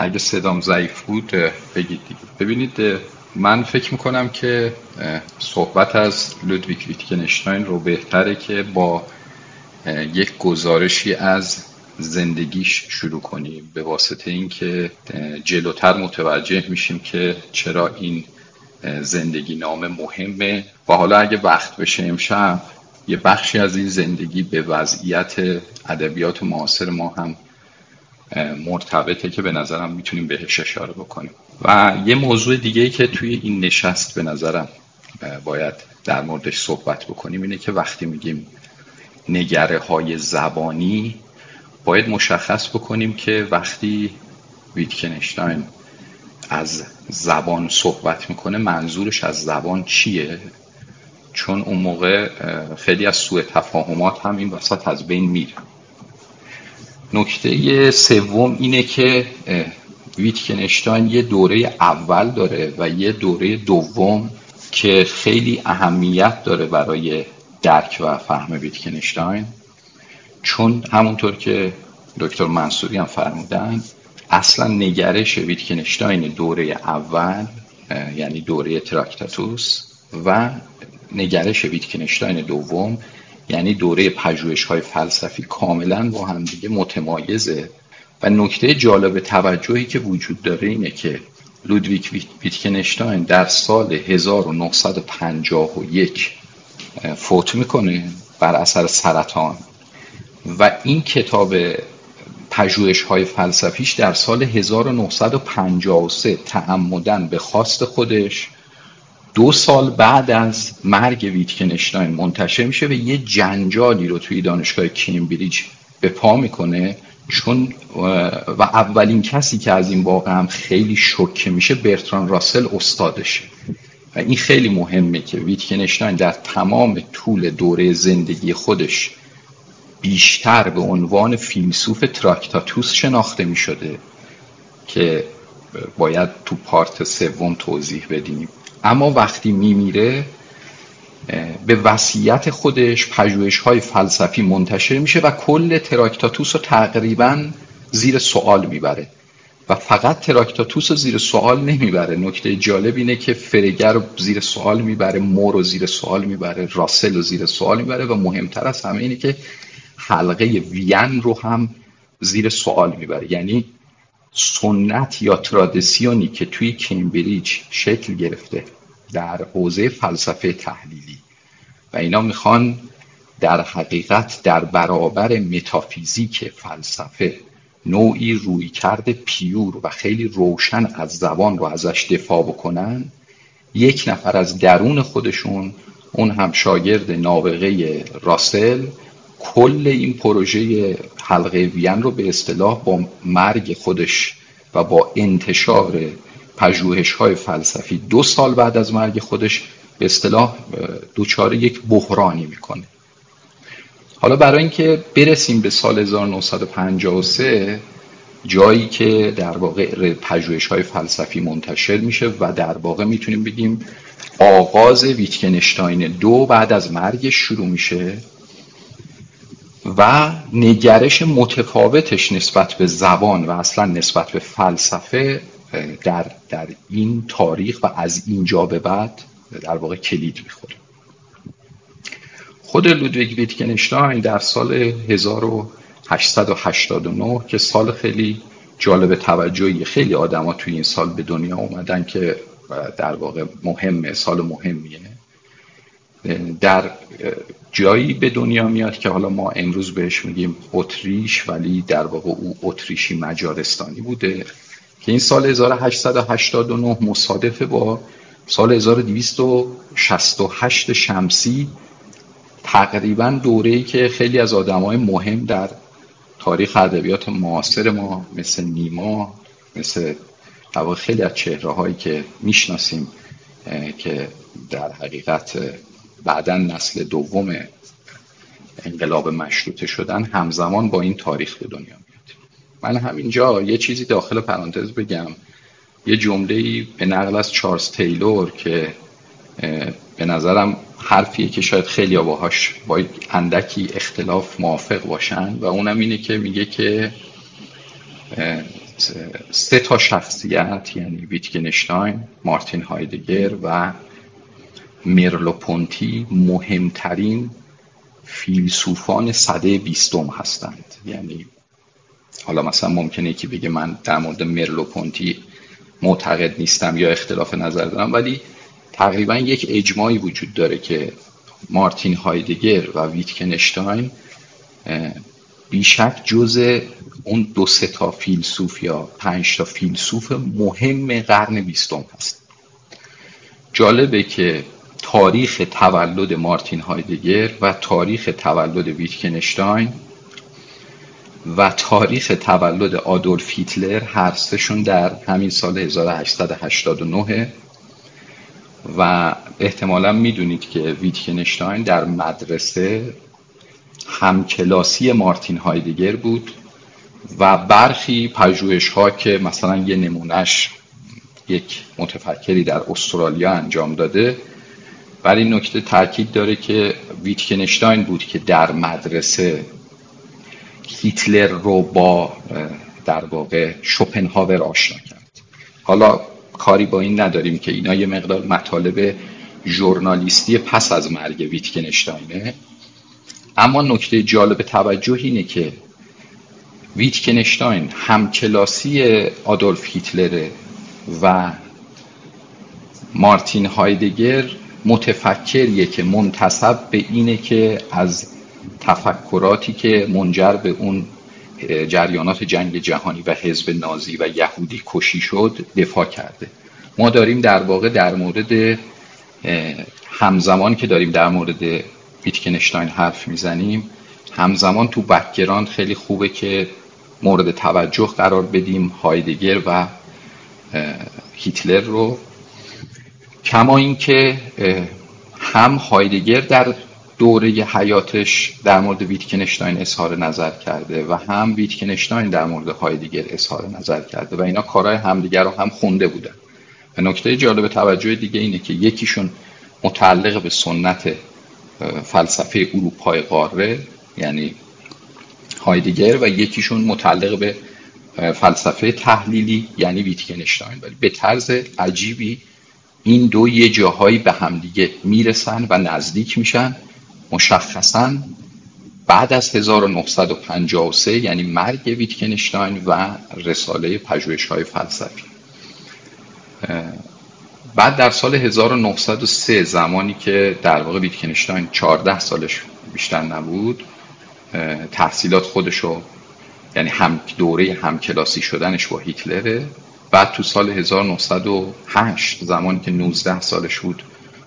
اگه صدام ضعیف بود بگید دیگه. ببینید من فکر می‌کنم که صحبت از لودویک ویتکنشتاین رو بهتره که با یک گزارشی از زندگیش شروع کنیم. به واسطه اینکه جلوتر متوجه میشیم که چرا این زندگی نامه مهمه. و حالا اگه وقت بشه امشب یه بخشی از این زندگی به وضعیت ادبیات معاصر ما هم مرتبطه که به نظرم می‌تونیم بهش اشاره بکنیم. و یه موضوع دیگه که توی این نشست به نظرم باید در موردش صحبت بکنیم اینه که وقتی میگیم نگره های زبانی باید مشخص بکنیم که وقتی ویتکنشتاین از زبان صحبت می‌کنه منظورش از زبان چیه؟ چون اون موقع خیلی از سوء تفاهمات هم این وسط از بین میره. نکته سوم اینه که ویتکنشتاین یه دوره اول داره و یه دوره دوم که خیلی اهمیت داره برای درک و فهم ویتکنشتاین. چون همونطور که دکتر منصوری هم فرمودن اصلا نگرش ویتکنشتاین دوره اول یعنی دوره تراکتاتوس و نگرش ویتکنشتاین دوم یعنی دوره پژوهش های فلسفی کاملا با هم دیگه متمایزه. و نکته جالب توجهی که وجود داره اینه که لودویک ویتکنشتاین در سال 1951 فوت می‌کنه بر اثر سرطان. و این کتاب پژوهش های فلسفیش در سال 1953 تعمدن به خواست خودش دو سال بعد از مرگ ویتکنشتاین منتشر میشه و یه جنجالی رو توی دانشگاه کیمبریج به پا می‌کنه چون و اولین کسی که از این واقع هم خیلی شوکه میشه برتران راسل استادشه. و این خیلی مهمه که ویتکنشتاین در تمام طول دوره زندگی خودش بیشتر به عنوان فیلسوف تراکتاتوس شناخته می شده که باید تو پارت سوم توضیح بدیم. اما وقتی میمیره به وصیت خودش پژوهش های فلسفی منتشر میشه و کل تراکتاتوس رو تقریبا زیر سوال می‌بره. و فقط تراکتاتوس رو زیر سوال نمی‌بره. نکته جالب اینه که فرگر رو زیر سوال می‌بره مور رو زیر سوال می‌بره راسل رو زیر سوال می‌بره و مهمتر از همه اینه که حلقه وین رو هم زیر سوال می‌بره. یعنی سنت یا ترادسیونی که توی کمبریج شکل گرفته در حوزه فلسفه تحلیلی. و اینا می‌خوان در حقیقت در برابر متافیزیک فلسفه نوعی روی کرده پیور و خیلی روشن از زبان رو ازش دفاع بکنن. یک نفر از درون خودشون اون هم شاگرد نابغه راسل کل این پروژه حلقه وین رو به اصطلاح با مرگ خودش و با انتشار پژوهش های فلسفی دو سال بعد از مرگ خودش به اصطلاح دوچاره یک بحرانی می‌کنه. حالا برای اینکه برسیم به سال 1953 جایی که در واقع پژوهش های فلسفی منتشر میشه و در واقع می‌تونیم بگیم آغاز ویتکنشتاین دو بعد از مرگش شروع میشه. و نگرش متفاوتش نسبت به زبان و اصلا نسبت به فلسفه در, در این تاریخ و از اینجا به بعد در واقع کلید می‌خوره. خود لودویگ ویتکنشتاین در سال 1889 که سال خیلی جالب توجهی خیلی آدما توی این سال به دنیا اومدن که در واقع مهمه سال مهمیه در جایی به دنیا میاد که حالا ما امروز بهش میگیم اتریش ولی در واقع او اتریشی مجارستانی بوده که این سال 1889 مصادفه با سال 1268 شمسی. تقریبا دوره‌ای که خیلی از آدمای مهم در تاریخ ادبیات معاصر ما مثل نیما مثل خیلی از چهره هایی که می‌شناسیم که در حقیقت بعدا نسل دوم انقلاب مشروطه شدن همزمان با این تاریخ به دنیا میاد. من همینجا یه چیزی داخل پرانتز بگم. یه جمله به نقل از چارلز تیلور که به نظرم حرفیه که شاید خیلی باهاش با اندکی اختلاف موافق باشن و اونم اینه که میگه که سه تا شخصیت یعنی ویتگنشتاین مارتین هایدگر و مرلو پونتی مهمترین فیلسوفان صده بیستم هستند. یعنی حالا مثلا ممکنه که بگه من در مورد مرلو پونتی معتقد نیستم یا اختلاف نظر دارم ولی تقریبا یک اجماعی وجود داره که مارتین هایدگر و ویتکنشتاین بیشک جز اون دو سه تا فیلسوف یا پنج تا فیلسوف مهم قرن بیستم هست. جالبه که تاریخ تولد مارتین هایدگر و تاریخ تولد ویتکنشتاین و تاریخ تولد آدولف هیتلر هر سهشون در همین سال 1889 و احتمالا می‌دونید که ویتکنشتاین در مدرسه همکلاسی مارتین هایدگر بود و برخی پژوهش ها که مثلا یه نمونهش یک متفکری در استرالیا انجام داده بر این نکته تاکید داره که ویتکنشتاین بود که در مدرسه هیتلر رو با در واقع شوپنهاور آشنا کرد. حالا کاری با این نداریم که اینا یه مقدار مطالب ژورنالیستی پس از مرگ ویتکنشتاینه. اما نکته جالب توجه اینه که ویتکنشتاین همکلاسی آدولف هیتلر و مارتین هایدگر متفکریه که منتصب به اینه که از تفکراتی که منجر به اون جریانات جنگ جهانی و حزب نازی و یهودی کشی شد دفاع کرده. ما داریم در واقع در مورد همزمان که داریم در مورد ویتکنشتاین حرف می‌زنیم همزمان تو background خیلی خوبه که مورد توجه قرار بدیم هایدگر و هیتلر رو. کما اینکه هم هایدگر در دوره حیاتش در مورد ویتکنشتاین اظهار نظر کرده و هم ویتکنشتاین در مورد هایدگر اظهار نظر کرده و اینا کارهای همدیگر رو هم خونده بودن. و نکته جالب توجه دیگه اینه که یکیشون متعلق به سنت فلسفه اروپای قاره یعنی هایدگر و یکیشون متعلق به فلسفه تحلیلی یعنی ویتکنشتاین. ولی به طرز عجیبی این دو یه جاهایی به همدیگه می‌رسن و نزدیک میشن مشخصا بعد از 1953 یعنی مرگ ویتکنشتاین و رساله پژوهش های فلسفی بعد در سال 1903 زمانی که در واقع ویتکنشتاین 14 سالش بیشتر نبود تحصیلات خودشو یعنی هم دوره همکلاسی شدنش با هیتلره. بعد تو سال 1908 زمانی که 19 سالش بود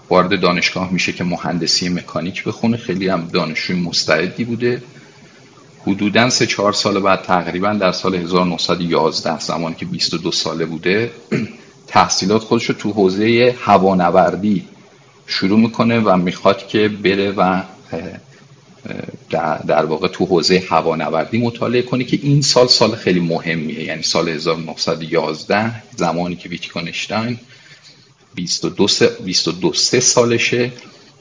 وارد دانشگاه میشه که مهندسی مکانیک بخونه. خیلی هم دانشجوی مستعدی بوده. حدودا سه چهار سال بعد تقریبا در سال 1911 زمانی که 22 ساله بوده تحصیلات خودش رو تو حوزه هوانوردی شروع می‌کنه و می‌خواد که بره و در واقع تو حوزه هوانوردی مطالعه کنه که این سال سال خیلی مهمیه. یعنی سال 1911 زمانی که ویتکنشتاین 22 22 سه سالشه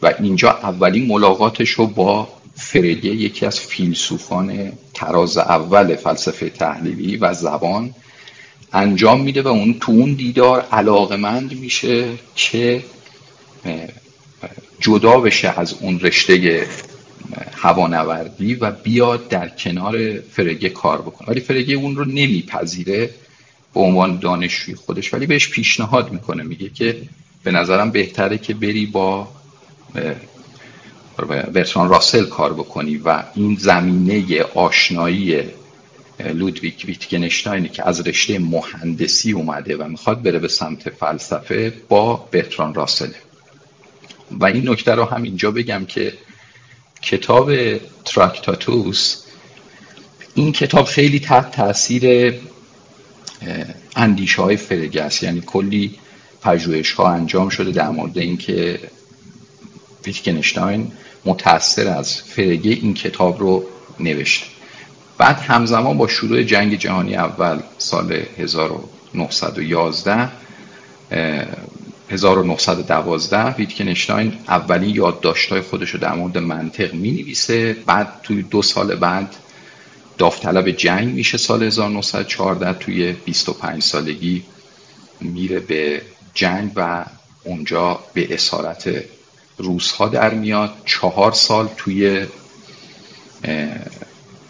و اینجا اولین ملاقاتش رو با فرگه یکی از فیلسوفان تراز اول فلسفه تحلیلی و زبان انجام میده و اون تو اون دیدار علاقمند میشه که جدا بشه از اون رشته هوانوردی و بیاد در کنار فرگه کار بکنه ولی فرگه اون رو نمیپذیره به عنوان دانشجوی خودش ولی بهش پیشنهاد می‌کنه میگه که به نظرم بهتره که بری با برتران راسل کار بکنی و این زمینه آشنایی لودویک ویتگنشتاینی که از رشته مهندسی اومده و می‌خواد بره به سمت فلسفه با برتران راسل. و این نکته رو هم اینجا بگم که کتاب تراکتاتوس این کتاب خیلی تحت تاثیر اندیشه های فرگه یعنی کلی پژوهش ها انجام شده در مورد اینکه ویتکنشتاین متاثر از فرگه این کتاب رو نوشته. بعد همزمان با شروع جنگ جهانی اول سال 1911 1912 ویتکنشتاین اولین یادداشت‌های خودش رو در مورد منطق می نویسه بعد توی دو سال بعد داوطلب جنگ میشه سال 1914 توی 25 سالگی میره به جنگ و اونجا به اسارت روس ها در میاد. چهار سال توی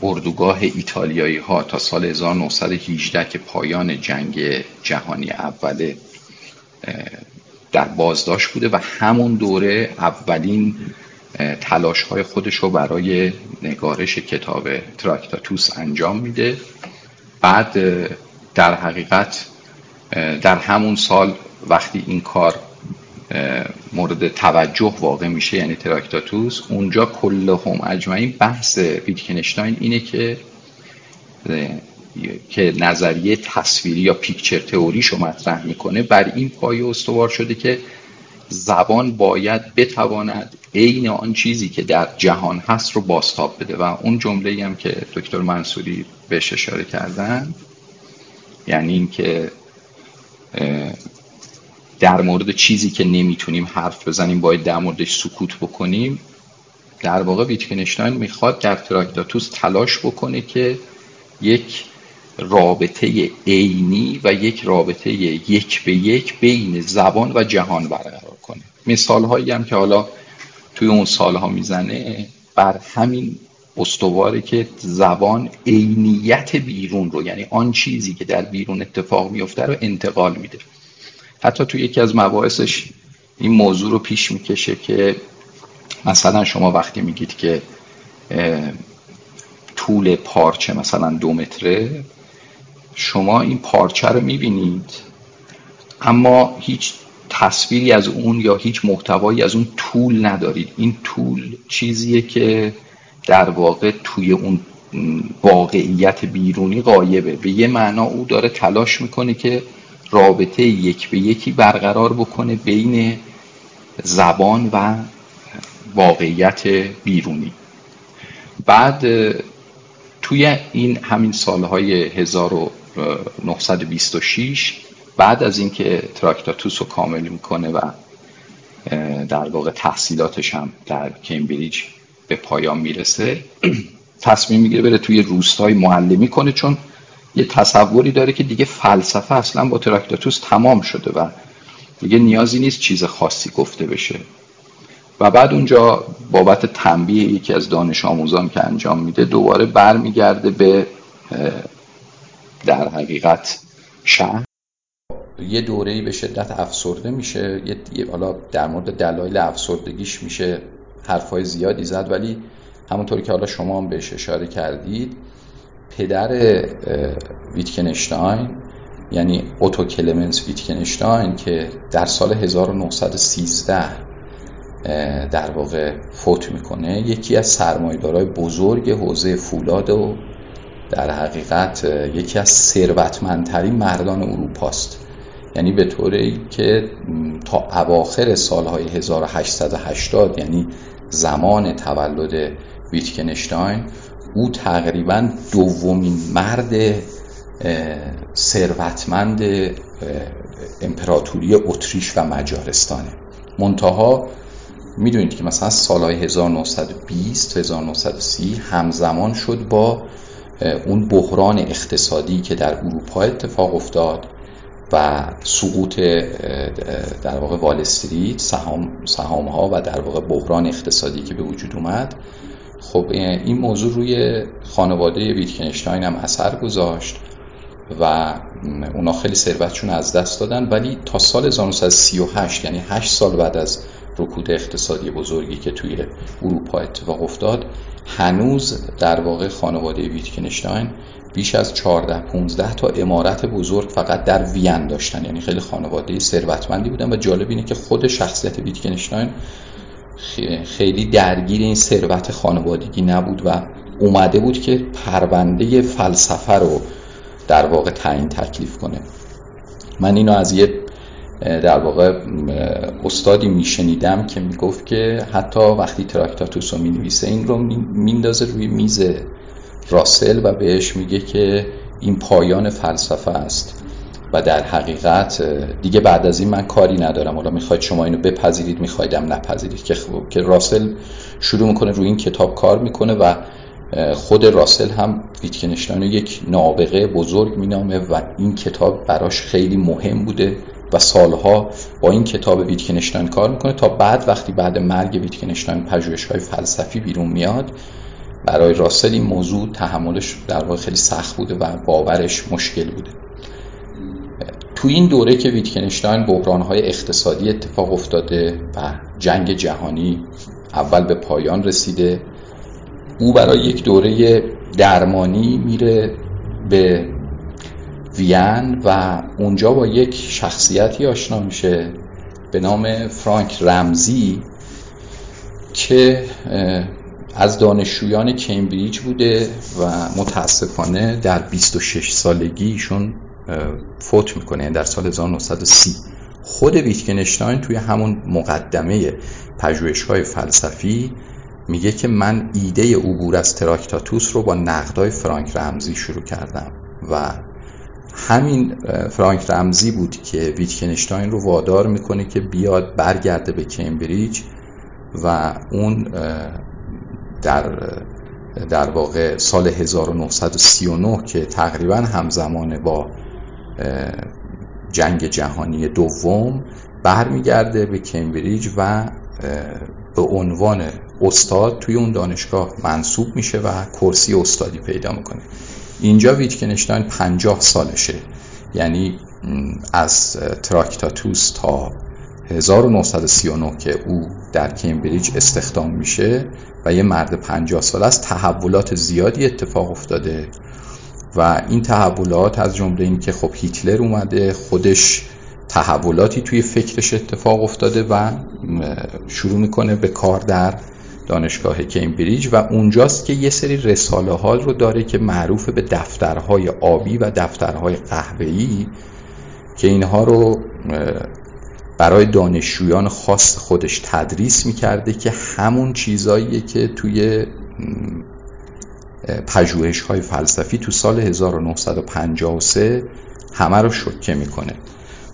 اردوگاه ایتالیایی ها تا سال 1918 که پایان جنگ جهانی اوله در بازداشت بوده و همون دوره اولین تلاش های خودش رو برای نگارش کتاب تراکتاتوس انجام میده. بعد در حقیقت در همون سال وقتی این کار مورد توجه واقع میشه یعنی تراکتاتوس اونجا کل هم اجمعین بحث ویتکنشتاین اینه که که نظریه تصویری یا پیکچر تئوریش رو مطرح می‌کنه بر این پایه استوار شده که زبان باید بتواند عین آن چیزی که در جهان هست رو باستاب بده. و اون جمله هم که دکتر منصوری بهش اشاره کردن یعنی اینکه در مورد چیزی که نمی‌تونیم حرف بزنیم باید در موردش سکوت بکنیم. در واقع ویتکنشتاین می‌خواد در تراکتاتوس تلاش بکنه که یک رابطه عینی و یک رابطه یک به یک بین زبان و جهان برقرار کنه. مثال هایی هم که حالا توی اون سالها می‌زنه بر همین استواره که زبان عینیت بیرون رو یعنی آن چیزی که در بیرون اتفاق میفته رو انتقال میده. حتی توی یکی از مباحثش این موضوع رو پیش می‌کشه که مثلا شما وقتی میگید که طول پارچه مثلا دو متره شما این پارچه رو می‌بینید. اما هیچ تصویری از اون یا هیچ محتوایی از اون طول ندارید. این طول چیزیه که در واقع توی اون واقعیت بیرونی قایبه به یه معنا او داره تلاش می‌کنه که رابطه یک به یکی برقرار بکنه بین زبان و واقعیت بیرونی. بعد توی این همین سالهای 1926 بعد از اینکه تراکتاتوس رو کامل می‌کنه و در واقع تحصیلاتش هم در کمبریج به پایان می‌رسه تصمیم می‌گیره بره توی روستای معلمی کنه چون یه تصوری داره که دیگه فلسفه اصلا با تراکتاتوس تمام شده و دیگه نیازی نیست چیز خاصی گفته بشه. و بعد اونجا بابت تنبیه یکی از دانش آموزان که انجام میده دوباره برمیگرده به در حقیقت شهر. یه دوره‌ای به شدت افسرده میشه یه حالا در مورد دلایل افسردگیش میشه حرفای زیادی زد ولی همونطوری که حالا شما هم بهش اشاره کردید پدر ویتکنشتاین یعنی اوتو کلمنس ویتکنشتاین که در سال 1913 در واقع فوت می‌کنه یکی از سرمایدارای بزرگ حوزه فولاد و در حقیقت یکی از ثروتمندترین مردان اروپاست. یعنی به طوری که تا اواخر سالهای 1880 یعنی زمان تولد ویتکنشتاین او تقریبا دومین مرد ثروتمند امپراتوری اتریش و مجارستانه. منتها می‌دونید که مثلا سالهای 1920 1930 همزمان شد با اون بحران اقتصادی که در اروپا اتفاق افتاد و سقوط در واقع وال استریت سهام, سهام ها و در واقع بحران اقتصادی که به وجود اومد خب این موضوع روی خانواده ویتکنشتاین هم اثر گذاشت و اونا خیلی ثروتشون از دست دادن ولی تا سال 1938 یعنی 8 سال بعد از رکود اقتصادی بزرگی که توی اروپا اتفاق افتاد هنوز در واقع خانواده ویتکنشتاین بیش از 14 15 تا امارت بزرگ فقط در وین داشتن. یعنی خیلی خانواده ثروتمندی بودن و جالب اینه که خود شخصیت ویتکنشتاین خیلی درگیر این ثروت خانوادگی نبود و اومده بود که پرونده فلسفه رو در واقع تعیین تکلیف کنه. من اینو از یه در واقع استادی میشنیدم که می‌گفت که حتی وقتی تراکتاتوس رو می‌نویسه این رو میندازه روی میز راسل و بهش میگه که این پایان فلسفه است. و در حقیقت دیگه بعد از این من کاری ندارم. حالا می‌خواید شما اینو بپذیرید میخوایدم نپذیرید. که, که راسل شروع می‌کنه روی این کتاب کار می‌کنه و خود راسل هم ویتکنشتاین یک نابغه بزرگ مینامه و این کتاب براش خیلی مهم بوده. و سالها با این کتاب ویتکنشتاین کار می‌کنه تا بعد وقتی بعد مرگ ویتکنشتاین پژوهش های فلسفی بیرون میاد برای راسل این موضوع تحملش در واقع خیلی سخت بوده و باورش مشکل بوده. تو این دوره که ویتکنشتاین بحرانهای اقتصادی اتفاق افتاده و جنگ جهانی اول به پایان رسیده او برای یک دوره درمانی میره به وین و اونجا با یک شخصیتی آشنا میشه به نام فرانک رمزی که از دانشجویان کمبریج بوده و متاسفانه در 26 سالگی ایشون فوت می‌کنه یعنی در سال 1930 خود ویتکنشتاین توی همون مقدمه پژوهش های فلسفی میگه که من ایده عبور از تراکتاتوس رو با نقدای فرانک رمزی شروع کردم و همین فرانک رمزی بود که ویتکنشتاین رو وادار می‌کنه که بیاد برگرده به کمبریج و اون در در واقع سال 1939 که تقریبا همزمانه با جنگ جهانی دوم برمیگرده به کمبریج و به عنوان استاد توی اون دانشگاه منصوب میشه و کرسی استادی پیدا می‌کنه. اینجا ویتکنشتاین پنجاه سالشه. یعنی از تراکتاتوس تا 1939 که او در کمبریج استخدام میشه و یه مرد پنجاه سال است تحولات زیادی اتفاق افتاده و این تحولات از جمله این که خب هیتلر اومده خودش تحولاتی توی فکرش اتفاق افتاده و شروع می‌کنه به کار در دانشگاه کمبریج و اونجاست که یه سری رساله ها رو داره که معروف به دفترهای آبی و دفترهای قهوه‌ای که اینها رو برای دانشجویان خاص خودش تدریس می‌کرده که همون چیزاییه که توی پژوهش های فلسفی تو سال 1953 همه رو شکه می‌کنه.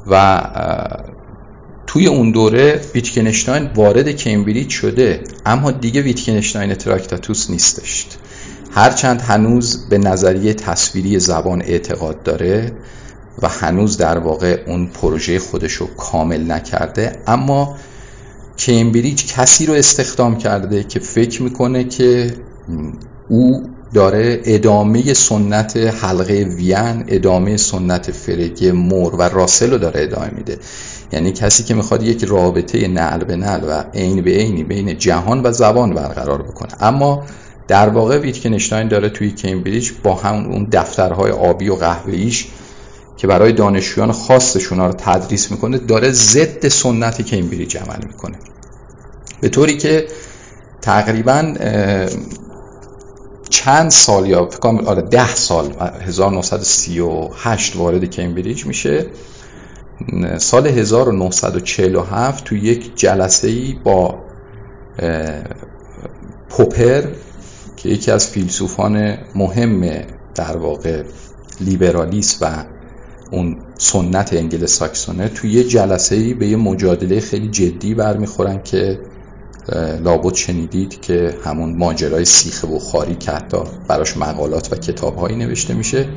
و توی اون دوره ویتکنشتاین وارد کمبریج شده اما دیگه ویتکنشتاین تراکتاتوس نیستش. هرچند هنوز به نظریه تصویری زبان اعتقاد داره و هنوز در واقع اون پروژه خودش رو کامل نکرده اما کمبریج کسی رو استخدام کرده که فکر می‌کنه که او داره ادامه سنت حلقه وین ادامه سنت فرگه مور و راسل رو داره ادامه میده. یعنی کسی که می‌خواد یک رابطه نعل به نعل و عین به عینی بین جهان و زبان برقرار بکنه. اما در واقع ویتکنشتاین داره توی کمبریج با همون اون دفترهای آبی و قهوه‌ایش که برای دانشجویان خاصشون رو تدریس می‌کنه داره ضد سنت کمبریج عمل می‌کنه. به طوری که تقریبا چند سال یا فکر آره ده سال 1938 وارد کمبریج میشه. سال 1947 تو یک جلسه ای با پوپر که یکی از فیلسوفان مهم در واقع لیبرالیس و اون سنت انگل ساکسونه توی یه جلسه ای به یه مجادله خیلی جدی برمیخورن که لابد شنیدید که همون ماجرای سیخ بخاری که حتی براش مقالات و کتابهایی نوشته میشه.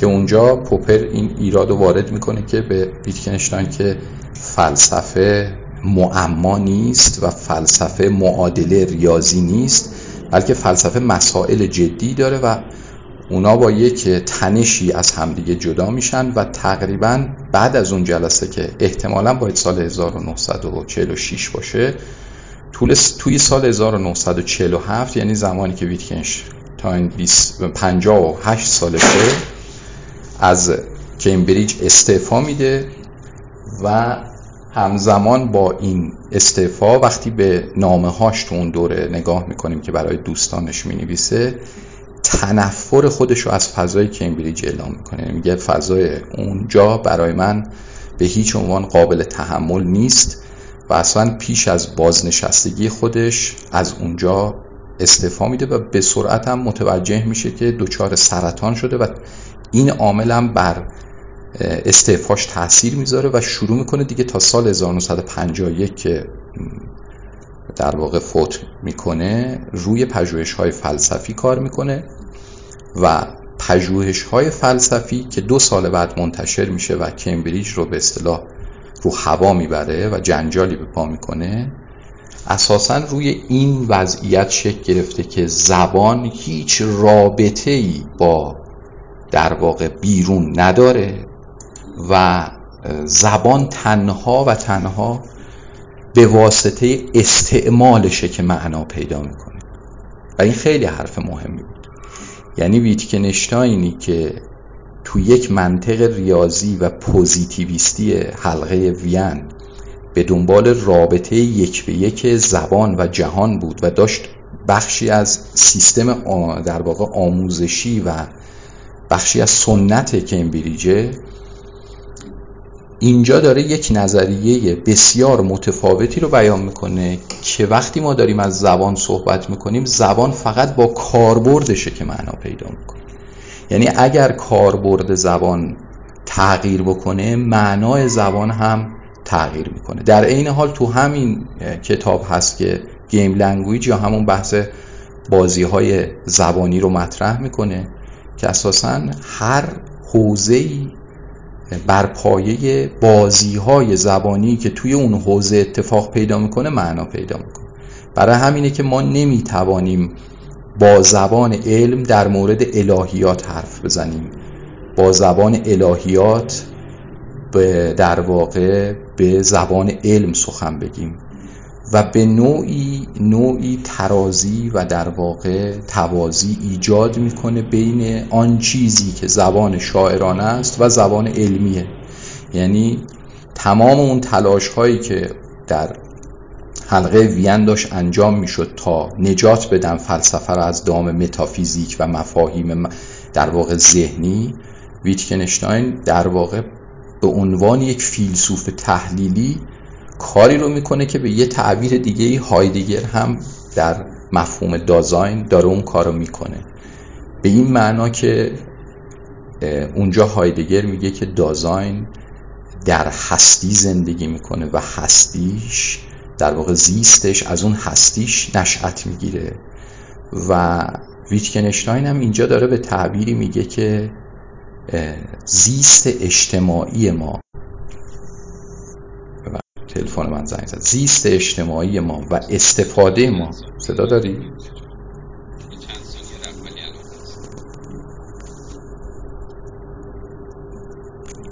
که اونجا پوپر این ایراد وارد می‌کنه که به ویتکنشتاین که فلسفه معما نیست و فلسفه معادله ریاضی نیست بلکه فلسفه مسائل جدی داره و اونا با یک تنشی از همدیگه جدا میشن و تقریبا بعد از اون جلسه که احتمالا باید سال 1946 باشه توی سال 1947 یعنی زمانی که ویتکنشتاین 58 سالشه از کمبریج استعفا میده و همزمان با این استعفا وقتی به نامه هاش تو اون دوره نگاه می‌کنیم که برای دوستانش می‌نویسه تنفر خودش رو از فضای کمبریج اعلام می‌کنه. میگه فضای اونجا برای من به هیچ عنوان قابل تحمل نیست و اصلا پیش از بازنشستگی خودش از اونجا استعفا میده و به سرعت هم متوجه میشه که دچار سرطان شده و این عامل هم بر استعفاش تاثیر می‌ذاره و شروع می‌کنه دیگه تا سال 1951 که در واقع فوت می‌کنه روی پژوهش های فلسفی کار می‌کنه و پژوهش های فلسفی که دو سال بعد منتشر میشه و کمبریج رو به اصطلاح رو هوا می‌بره و جنجالی به پا می‌کنه اساسا روی این وضعیت شکل گرفته که زبان هیچ رابطه ای با در واقع بیرون نداره و زبان تنها و تنها به واسطه استعمالشه که معنا پیدا می‌کنه. و این خیلی حرف مهمی بود. یعنی ویتکنشتاینی که تو یک منطق ریاضی و پوزیتیویستی حلقه وین به دنبال رابطه یک به یک زبان و جهان بود و داشت بخشی از سیستم در واقع آموزشی و بخشی از سنت کمبریجه اینجا داره یک نظریه بسیار متفاوتی رو بیان می‌کنه که وقتی ما داریم از زبان صحبت می‌کنیم زبان فقط با کاربردشه که معنا پیدا می‌کنه. یعنی اگر کاربرد زبان تغییر بکنه معنای زبان هم تغییر می‌کنه. در عین حال تو همین کتاب هست که game language یا همون بحث بازی های زبانی رو مطرح می‌کنه. که اساسا هر حوزه بر پایه بازی های زبانی که توی اون حوزه اتفاق پیدا می‌کنه معنا پیدا می‌کنه. برای همینه که ما نمی‌توانیم با زبان علم در مورد الهیات حرف بزنیم. با زبان الهیات به در واقع به زبان علم سخن بگیم. و به نوعی نوعی ترازی و در واقع توازی ایجاد می‌کنه بین آن چیزی که زبان شاعرانه است و زبان علمیه. یعنی تمام اون تلاش هایی که در حلقه وین داشت انجام می‌شد تا نجات بدن فلسفه را از دام متافیزیک و مفاهیم در واقع ذهنی ویتکنشتاین در واقع به عنوان یک فیلسوف تحلیلی کاری رو می‌کنه که به یه تعبیر دیگه هایدگر هم در مفهوم دازاین داره اون کار رو می‌کنه. به این معنا که اونجا هایدگر میگه که دازاین در هستی زندگی می‌کنه و هستیش در واقع زیستش از اون هستیش نشأت می‌گیره. و ویتکنشتاین هم اینجا داره به تعبیری میگه که زیست اجتماعی ما. تلفن من زنگ زد. زیست اجتماعی ما و استفاده ما. صدا داری؟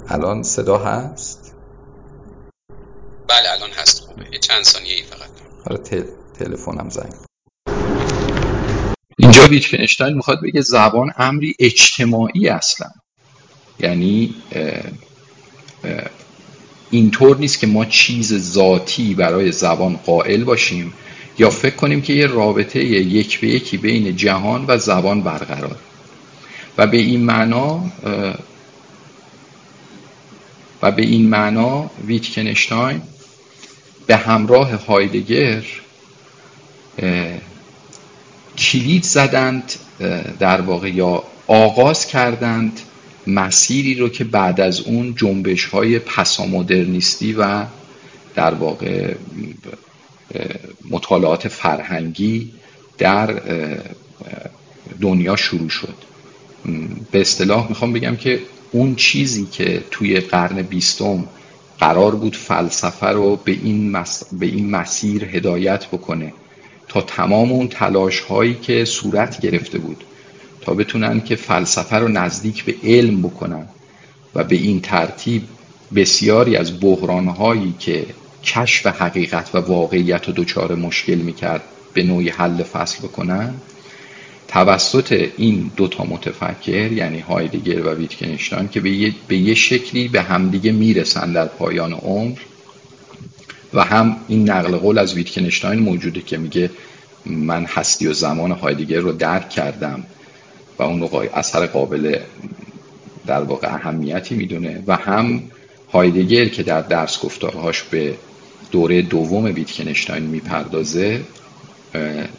الان صدا هست؟ بله الان هست. خوبه. یه چند ثانیه ای فقط. حالا تل... تلفنم زنگ اینجا ویتکنشتاین می‌خواد بگه زبان امری اجتماعی اصلا. یعنی اینطور نیست که ما چیز ذاتی برای زبان قائل باشیم یا فکر کنیم که یه رابطه یک به یکی بین جهان و زبان برقرار. و به این معنا و به این معنا ویتکنشتاین به همراه هایدگر کلید زدند در واقع یا آغاز کردند مسیری رو که بعد از اون جنبش های پسامدرنیستی و در واقع مطالعات فرهنگی در دنیا شروع شد. به اصطلاح می‌خوام بگم که اون چیزی که توی قرن بیستم قرار بود فلسفه رو به این, به این مسیر هدایت بکنه تا تمام اون تلاش هایی که صورت گرفته بود تا بتونن که فلسفه رو نزدیک به علم بکنن و به این ترتیب بسیاری از بحرانهایی که کشف حقیقت و واقعیت و دچار مشکل می‌کرد به نوعی حل فصل بکنن توسط این دوتا متفکر یعنی هایدگر و ویتکنشتاین که به یه, به شکلی به همدیگه می‌رسن در پایان عمر. و هم این نقل قول از ویتکنشتاین موجوده که میگه من هستی و زمان هایدگر رو درک کردم. و اون اثر قابل در واقع اهمیتی می‌دونه و هم هایدگر که در درس گفتارهاش به دوره دوم ویتکنشتاین می‌پردازه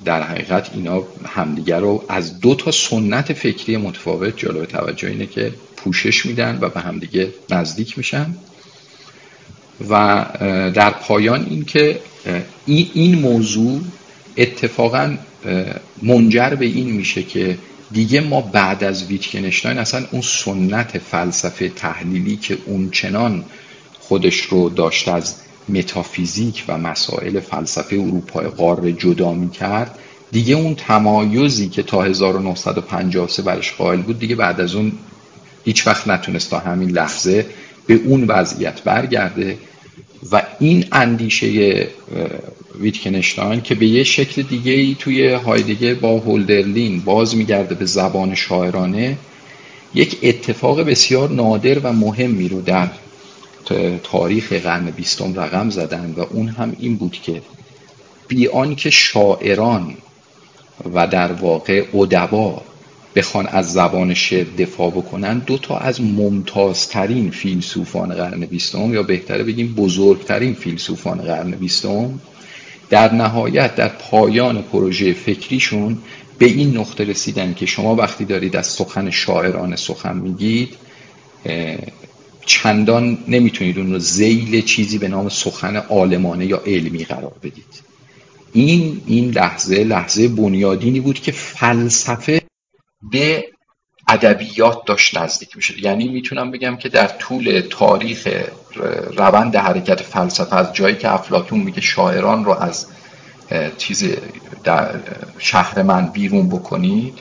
در حقیقت اینا همدیگر رو از دو تا سنت فکری متفاوت جلو توجه اینه که پوشش میدن و به همدیگه نزدیک میشن. و در پایان این که این موضوع اتفاقا منجر به این میشه که دیگه ما بعد از ویتکنشتاین اصلا اون سنت فلسفه تحلیلی که اون چنان خودش رو داشت از متافیزیک و مسائل فلسفه اروپای قاره جدا می‌کرد دیگه اون تمایزی که تا 1953 برش قائل بود دیگه بعد از اون هیچ وقت نتونست تا همین لحظه به اون وضعیت برگرده. و این اندیشه ویتکنشتاین که به یه شکل دیگه ای توی هایدگر با هولدرلین باز میگرده به زبان شاعرانه یک اتفاق بسیار نادر و مهمی رو در تاریخ قرن بیستم رقم زدن و اون هم این بود که بیان که شاعران و در واقع ادبا بخوان از زبان شعر دفاع بکنن دو تا از ممتازترین فیلسوفان قرن بیستم یا بهتره بگیم بزرگترین فیلسوفان قرن بیستم در نهایت در پایان پروژه فکریشون به این نقطه رسیدن که شما وقتی دارید از سخن شاعران سخن میگید چندان نمی‌تونید اون رو زیل چیزی به نام سخن عالمانه یا علمی قرار بدید. این این لحظه لحظه بنیادینی بود که فلسفه به ادبیات داشت نزدیک می‌شد. یعنی می‌تونم بگم که در طول تاریخ روند حرکت فلسفه از جایی که افلاطون میگه شاعران رو از چیز در شهر من بیرون بکنید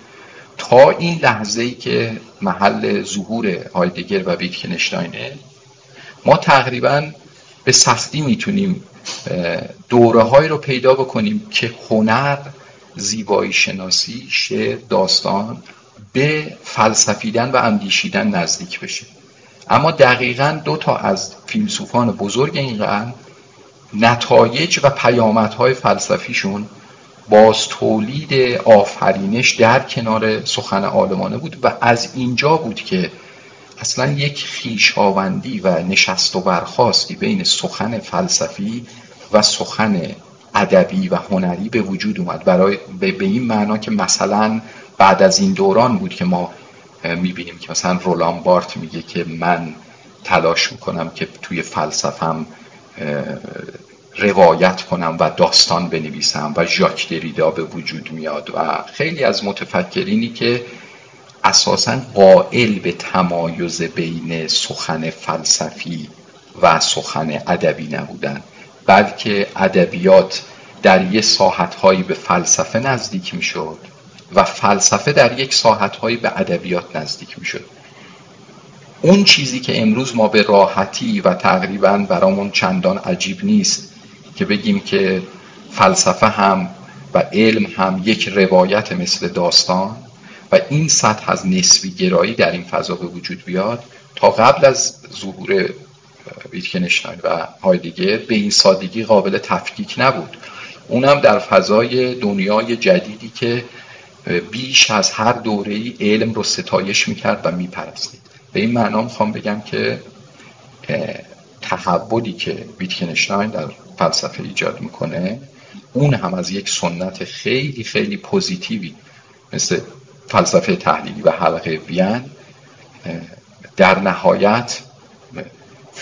تا این لحظه ای که محل ظهور هایدگر و ویتکنشتاینه ما تقریبا به سختی می‌تونیم دوره رو پیدا بکنیم که هنر زیبایی شناسی شعر داستان به فلسفیدن و اندیشیدن نزدیک بشه. اما دقیقا دو تا از فیلسوفان بزرگ این قرن نتایج و پیامدهای فلسفیشون باز تولید آفرینش در کنار سخن عالمانه بود و از اینجا بود که اصلا یک خیشاوندی و نشست و برخواستی بین سخن فلسفی و سخن ادبی و هنری به وجود اومد. برای به این معنا که مثلا بعد از این دوران بود که ما می‌بینیم که مثلا رولان بارت میگه که من تلاش می‌کنم که توی فلسفم روایت کنم و داستان بنویسم و ژاک دریدا به وجود میاد و خیلی از متفکرینی که اساسا قائل به تمایز بین سخن فلسفی و سخن ادبی نبودن. بلکه ادبیات در یک ساحتهایی به فلسفه نزدیک می‌شد و فلسفه در یک ساحتهایی به ادبیات نزدیک می‌شد. اون چیزی که امروز ما به راحتی و تقریبا برامون چندان عجیب نیست که بگیم که فلسفه هم و علم هم یک روایت مثل داستان و این سطح از نسبی گرایی در این فضا به وجود بیاد تا قبل از ظهور ویتکنشتاین و هایدگر به این سادگی قابل تفکیک نبود. اونم در فضای دنیای جدیدی که بیش از هر دوره ای علم رو ستایش می‌کرد و میپرستید. به این معنا می‌خوام بگم که تحولی که ویتکنشتاین در فلسفه ایجاد می‌کنه اون هم از یک سنت خیلی خیلی پوزیتیوی مثل فلسفه تحلیلی و حلقه وین در نهایت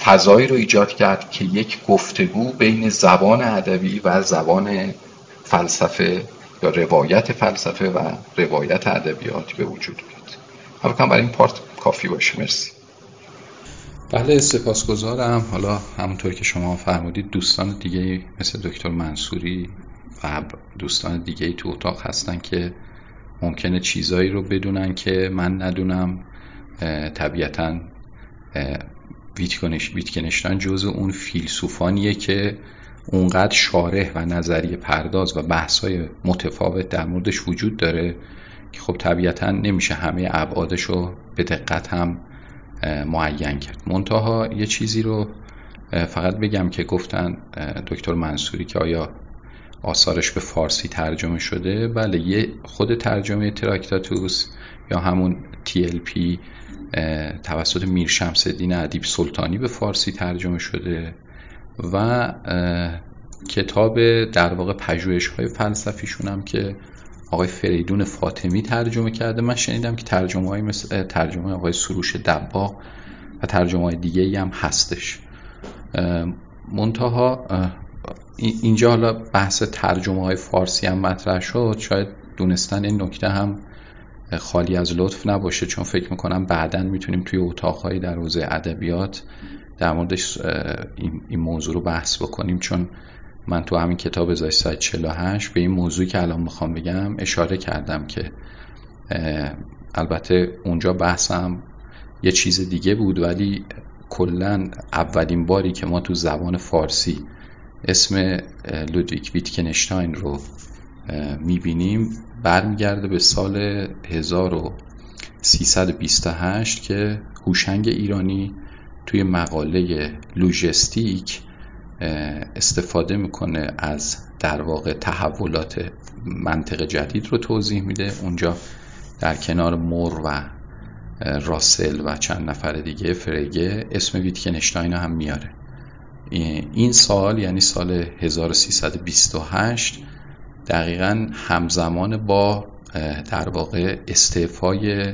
فضایی رو ایجاد کرد که یک گفتگو بین زبان ادبی و زبان فلسفه یا روایت فلسفه و روایت ادبیات به وجود بیاد. حالا برای این پارت کافی باشه. مرسی. بله سپاسگزارم. حالا همونطور که شما فرمودید دوستان دیگه مثل دکتر منصوری و دوستان دیگه تو اتاق هستن که ممکنه چیزایی رو بدونن که من ندونم. طبیعتا ویتکنشتاین جز اون فیلسوفانیه که اونقدر شارح و نظریه پرداز و بحثای متفاوت در موردش وجود داره که خب طبیعتا نمیشه همه ابعادش رو به دقت هم معین کرد. منتها یه چیزی رو فقط بگم که گفتن دکتر منصوری که آیا آثارش به فارسی ترجمه شده؟ بله یه خود ترجمه تراکتاتوس یا همون TLP توسط میر شمس الدین ادیب سلطانی به فارسی ترجمه شده و کتاب در واقع پژوهش های فلسفیشون هم که آقای فریدون فاطمی ترجمه کرده. من شنیدم که ترجمه های مثل ترجمه آقای سروش دبا و ترجمه های دیگه هم هستش. منتها اینجا حالا بحث ترجمه های فارسی هم مطرح شد. شاید دونستن این نکته هم خالی از لطف نباشه چون فکر می‌کنم بعدا می‌تونیم توی اتاقهایی در حوزه ادبیات در موردش این موضوع رو بحث بکنیم. چون من تو همین کتاب ازای سایت 48 به این موضوعی که الان می‌خوام بگم اشاره کردم که البته اونجا بحثم یه چیز دیگه بود ولی کلا اولین باری که ما تو زبان فارسی اسم لودویک ویتکنشتاین رو می‌بینیم. برمیگرده به سال 1328 که هوشنگ ایرانی توی مقاله لوژستیک استفاده می‌کنه از در واقع تحولات منطق جدید رو توضیح میده. اونجا در کنار مور و راسل و چند نفر دیگه فرگه اسم ویتکنشتاین هم میاره. این سال یعنی سال 1328 دقیقا همزمان با در واقع استعفای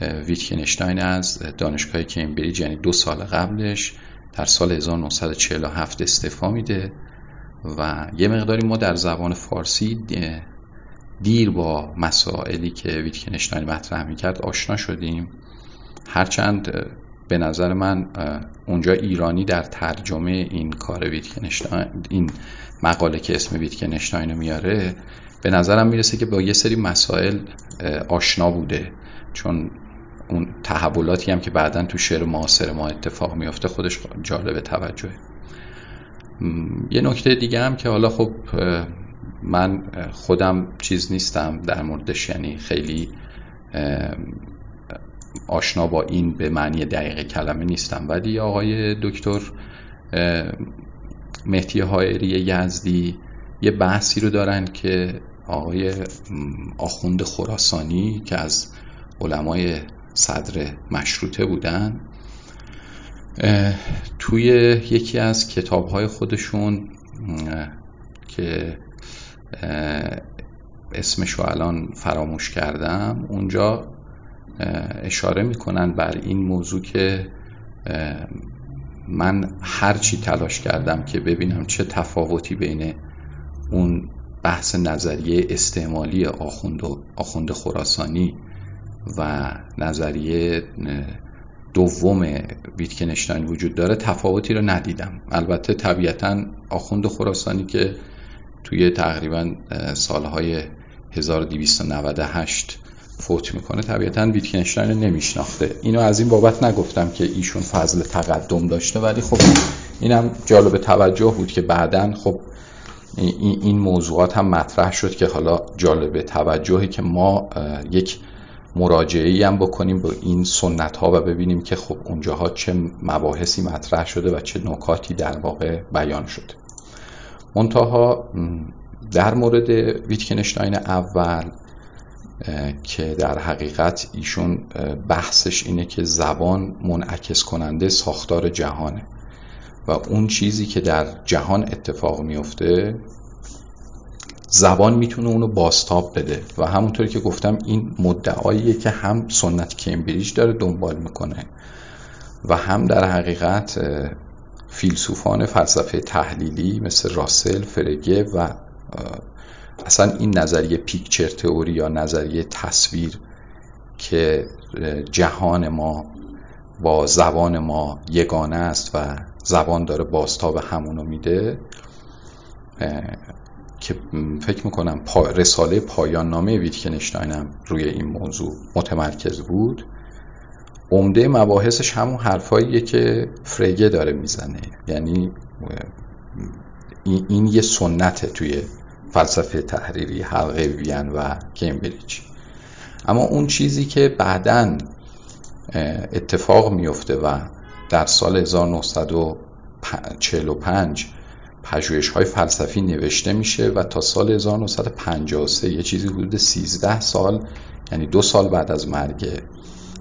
ویتکنشتاین از دانشگاه کمبریج یعنی دو سال قبلش در سال 1947 استعفا میده و یه مقداری ما در زبان فارسی دیر با مسائلی که ویتکنشتاین مطرح می‌کرد آشنا شدیم. هرچند به نظر من اونجا ایرانی در ترجمه این کار ویتکنشتاین این مقاله که اسم ویتکنشتاین رو میاره به نظرم می‌رسه که با یه سری مسائل آشنا بوده. چون اون تحولاتی هم که بعدا تو شعر معاصر ما اتفاق میافته خودش جالب توجهه. یه نکته دیگه هم که حالا خب من خودم چیز نیستم در موردش یعنی خیلی آشنا با این به معنی دقیق کلمه نیستم. ولی آقای دکتر مهدی هایری یزدی یه بحثی رو دارن که آقای آخوند خراسانی که از علمای صدر مشروطه بودن توی یکی از کتاب های خودشون که اسمش رو الان فراموش کردم اونجا اشاره می‌کنن بر این موضوع که من هرچی تلاش کردم که ببینم چه تفاوتی بین اون بحث نظریه استعمالی آخوند, آخوند خراسانی و نظریه دوم ویتکنشتاین وجود داره تفاوتی رو ندیدم. البته طبیعتا آخوند خراسانی که توی تقریبا سالهای 1298 فوت می‌کنه طبیعتا ویتکنشتاین نمیشناخته. اینو از این بابت نگفتم که ایشون فضل تقدم داشته ولی خب اینم جالب توجه بود که بعدا خب این موضوعات هم مطرح شد که حالا جالب توجهی که ما یک مراجعه هم بکنیم به این سنت ها و ببینیم که خب اونجاها چه مباحثی مطرح شده و چه نکاتی در واقع بیان شده منتها در مورد ویتکنشتاین اول که در حقیقت ایشون بحثش اینه که زبان منعکس کننده ساختار جهانه. و اون چیزی که در جهان اتفاق میفته زبان می‌تونه اونو باستاب بده. و همونطوری که گفتم این مدعاییه که هم سنت کمبریج داره دنبال می‌کنه و هم در حقیقت فیلسوفان فلسفه تحلیلی مثل راسل فرگه و اصلا این نظریه پیکچر تئوری یا نظریه تصویر که جهان ما با زبان ما یگانه است و زبان داره باستاب همونو میده که فکر می‌کنم پا رساله پایان نامه ویتکنشتاین هم روی این موضوع متمرکز بود. عمده مباحثش همون حرفاییه که فرگه داره می‌زنه. یعنی این یه سنته توی فلسفه تحریری حلقه وین و کمبریج. اما اون چیزی که بعدا اتفاق میفته و در سال 1945 پژوهش های فلسفی نوشته میشه و تا سال 1953 یه چیزی حدود 13 سال یعنی دو سال بعد از مرگ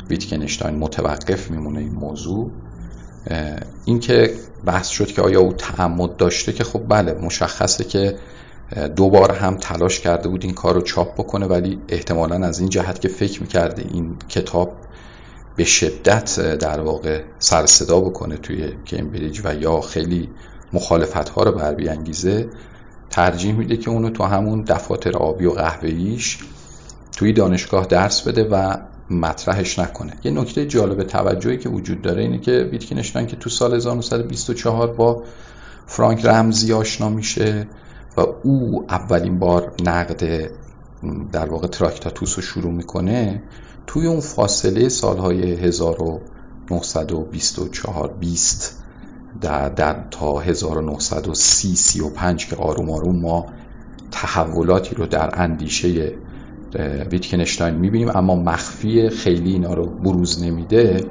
ویتکنشتاین متوقف میمونه این موضوع. اینکه بحث شد که آیا او تعمد داشته که خب بله مشخصه که دو بار هم تلاش کرده بود این کار رو چاپ بکنه ولی احتمالا از این جهت که فکر می‌کرده این کتاب به شدت در واقع سر صدا بکنه توی کمبریج و یا خیلی مخالفت ها رو بر بیانگیزه ترجیح میده که اونو تو همون دفاتر آبی و قهوه‌ایش توی دانشگاه درس بده و مطرحش نکنه. یه نکته جالب توجهی که وجود داره اینه که ویتکنشتاین که تو سال 1924 با فرانک رمزی آشنا میشه. و او اولین بار نقد در واقع تراکتاتوس رو شروع می‌کنه توی اون فاصله سالهای 1924 20 در, در تا 1930 35 که آروم آروم ما تحولاتی رو در اندیشه ویتکنشتاین می‌بینیم اما مخفی خیلی اینا رو بروز نمیده.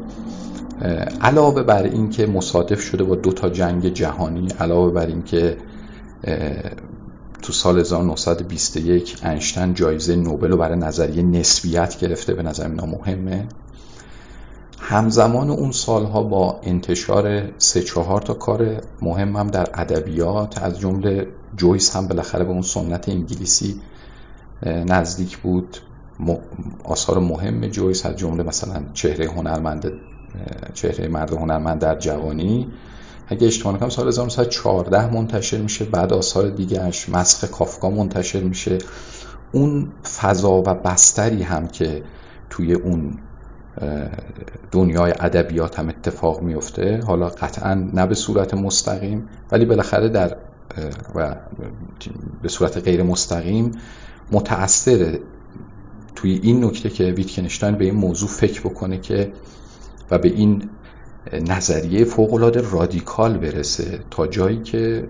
علاوه بر این که مصادف شده با دو تا جنگ جهانی علاوه بر این که تو سال 1921 انشتن جایزه نوبل رو برای نظریه نسبیت گرفته به نظر اینا مهمه. همزمان اون سالها با انتشار سه چهار تا کار مهم هم در ادبیات از جمله جویس هم بالاخره به اون سنت انگلیسی نزدیک بود. آثار مهم جویس از جمله مثلا چهره هنرمند چهره مرد هنرمند در جوانی. اگه اشتباه نکنم سال 1914 منتشر میشه بعد آثار دیگهش مسخ کافکا منتشر میشه. اون فضا و بستری هم که توی اون دنیای ادبیات هم اتفاق میفته حالا قطعا نه به صورت مستقیم ولی بالاخره در و به صورت غیر مستقیم متأثر توی این نکته که ویتکنشتاین به این موضوع فکر بکنه که و به این نظریه فوقالعاده رادیکال برسه تا جایی که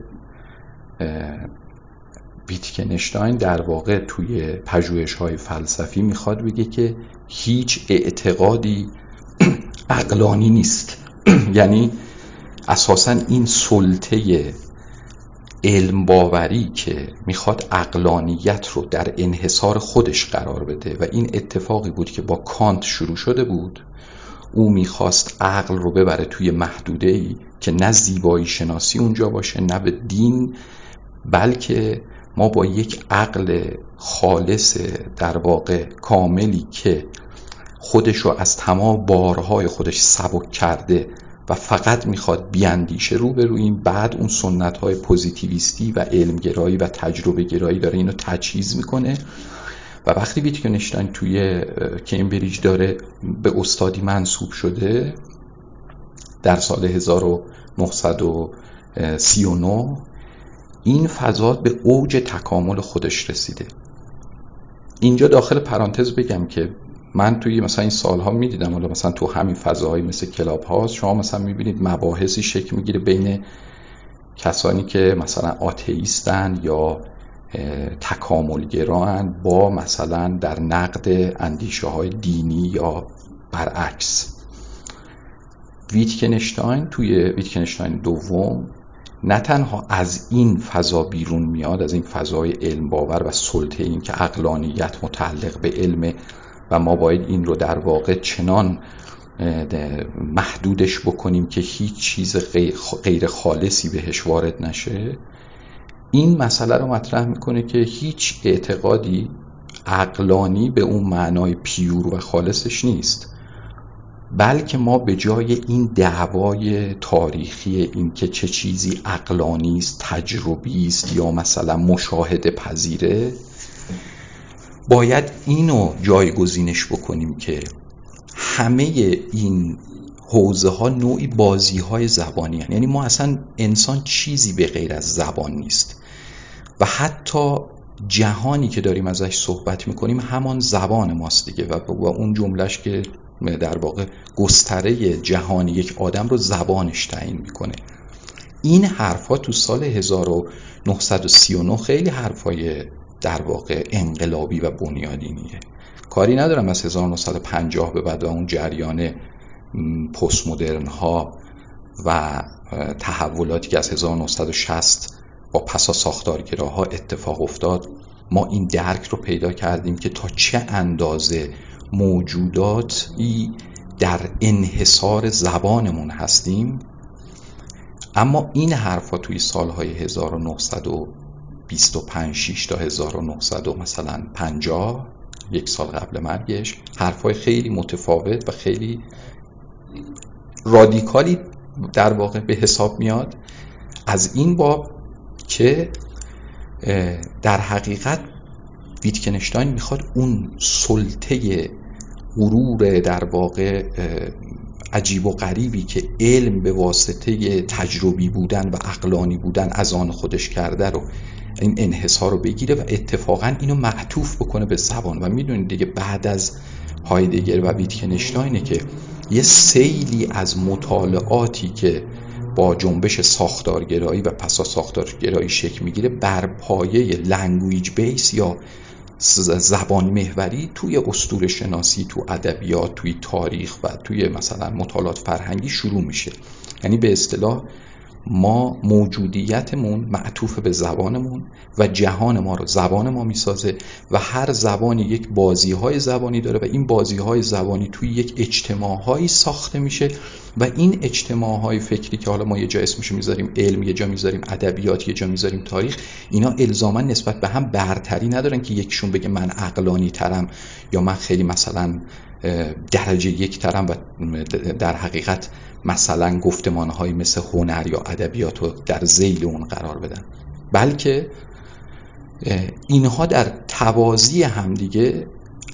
ویتکنشتاین در واقع توی پژوهش های فلسفی می‌خواد بگه که هیچ اعتقادی عقلانی نیست. یعنی اساسا این سلطه علم باوری که می‌خواد اقلانیت رو در انحصار خودش قرار بده و این اتفاقی بود که با کانت شروع شده بود. او می‌خواست عقل رو ببره توی محدوده ای که نه زیبایی شناسی اونجا باشه نه به دین بلکه ما با یک عقل خالص در واقع کاملی که خودش رو از تمام بارهای خودش سبک کرده و فقط می‌خواد بیاندیشه رو به روی این بعد اون سنت های پوزیتیویستی و علمگرایی و تجربه گرایی داره اینو تجهیز می‌کنه. و وقتی ویتکنشتاین توی کمبریج داره به استادی منصوب شده در سال 1939 این فضا به اوج تکامل خودش رسیده. اینجا داخل پرانتز بگم که من توی مثلا این سالها می‌دیدم حالا مثلا تو همین فضاهایی مثل کلاب هاست شما مثلا می‌بینید مباحثی شکل می‌گیره بین کسانی که مثلا آتئیستن یا تکاملگران با مثلا در نقد اندیشه های دینی یا برعکس. ویتکنشتاین توی ویتکنشتاین دوم نه تنها از این فضا بیرون میاد از این فضای علم باور و سلطه این که اقلانیت متعلق به علم و ما باید این رو در واقع چنان محدودش بکنیم که هیچ چیز غیر خالصی بهش وارد نشه. این مسئله رو مطرح می‌کنه که هیچ اعتقادی عقلانی به اون معنای پیور و خالصش نیست بلکه ما به جای این دعوای تاریخی این که چه چیزی عقلانی است تجربی است یا مثلا مشاهده پذیره باید اینو جایگزینش بکنیم که همه این حوزه ها نوعی بازی های زبانی هن. یعنی ما اصلا انسان چیزی به غیر از زبان نیست و حتی جهانی که داریم ازش صحبت می‌کنیم همان زبان ماست دیگه و اون جملهش که در واقع گستره جهانی یک آدم رو زبانش تعیین می‌کنه. این حرفا تو سال 1939 خیلی حرفای در واقع انقلابی و بنیادینیه. کاری ندارم از 1950 به بعد اون جریان پست مدرن ها و تحولاتی که از 1960 با پسا ساختارگراها اتفاق افتاد ما این درک رو پیدا کردیم که تا چه اندازه موجوداتی در انحصار زبانمون هستیم. اما این حرفا توی سالهای 1925 6 تا 1900 مثلا 50 یک سال قبل مرگش حرفای خیلی متفاوت و خیلی رادیکالی در واقع به حساب میاد. از این باب که در حقیقت ویتکنشتاین می‌خواد اون سلطه غرور در واقع عجیب و غریبی که علم به واسطه تجربی بودن و اقلانی بودن از آن خودش کرده رو این انحصار رو بگیره و اتفاقا اینو معطوف بکنه به زبان. و می‌دونید دیگه بعد از هایدگر و ویتکنشتاینه که یه سیلی از مطالعاتی که با جنبش ساختارگرایی و پسا ساختارگرایی شکل می‌گیره بر پایه language base یا زبان محوری توی اسطوره شناسی تو ادبیات توی تاریخ و توی مثلا مطالعات فرهنگی شروع میشه. یعنی به اصطلاح ما موجودیتمون معطوف به زبانمون و جهان ما رو زبان ما می‌سازه و هر زبانی یک بازی های زبانی داره و این بازی های زبانی توی یک اجتماع ساخته میشه و این اجتماع های فکری که حالا ما یه جا اسمشو می‌ذاریم علم یه جا می‌ذاریم ادبیات یه جا می‌ذاریم تاریخ اینا الزاما نسبت به هم برتری ندارن که یکشون بگه من عقلانی ترم یا من خیلی مثلا درجه یک ترم و در حقیقت مثلا گفتمان های مثل هنر یا ادبیات رو در زیل اون قرار بدن. بلکه اینها در توازی همدیگه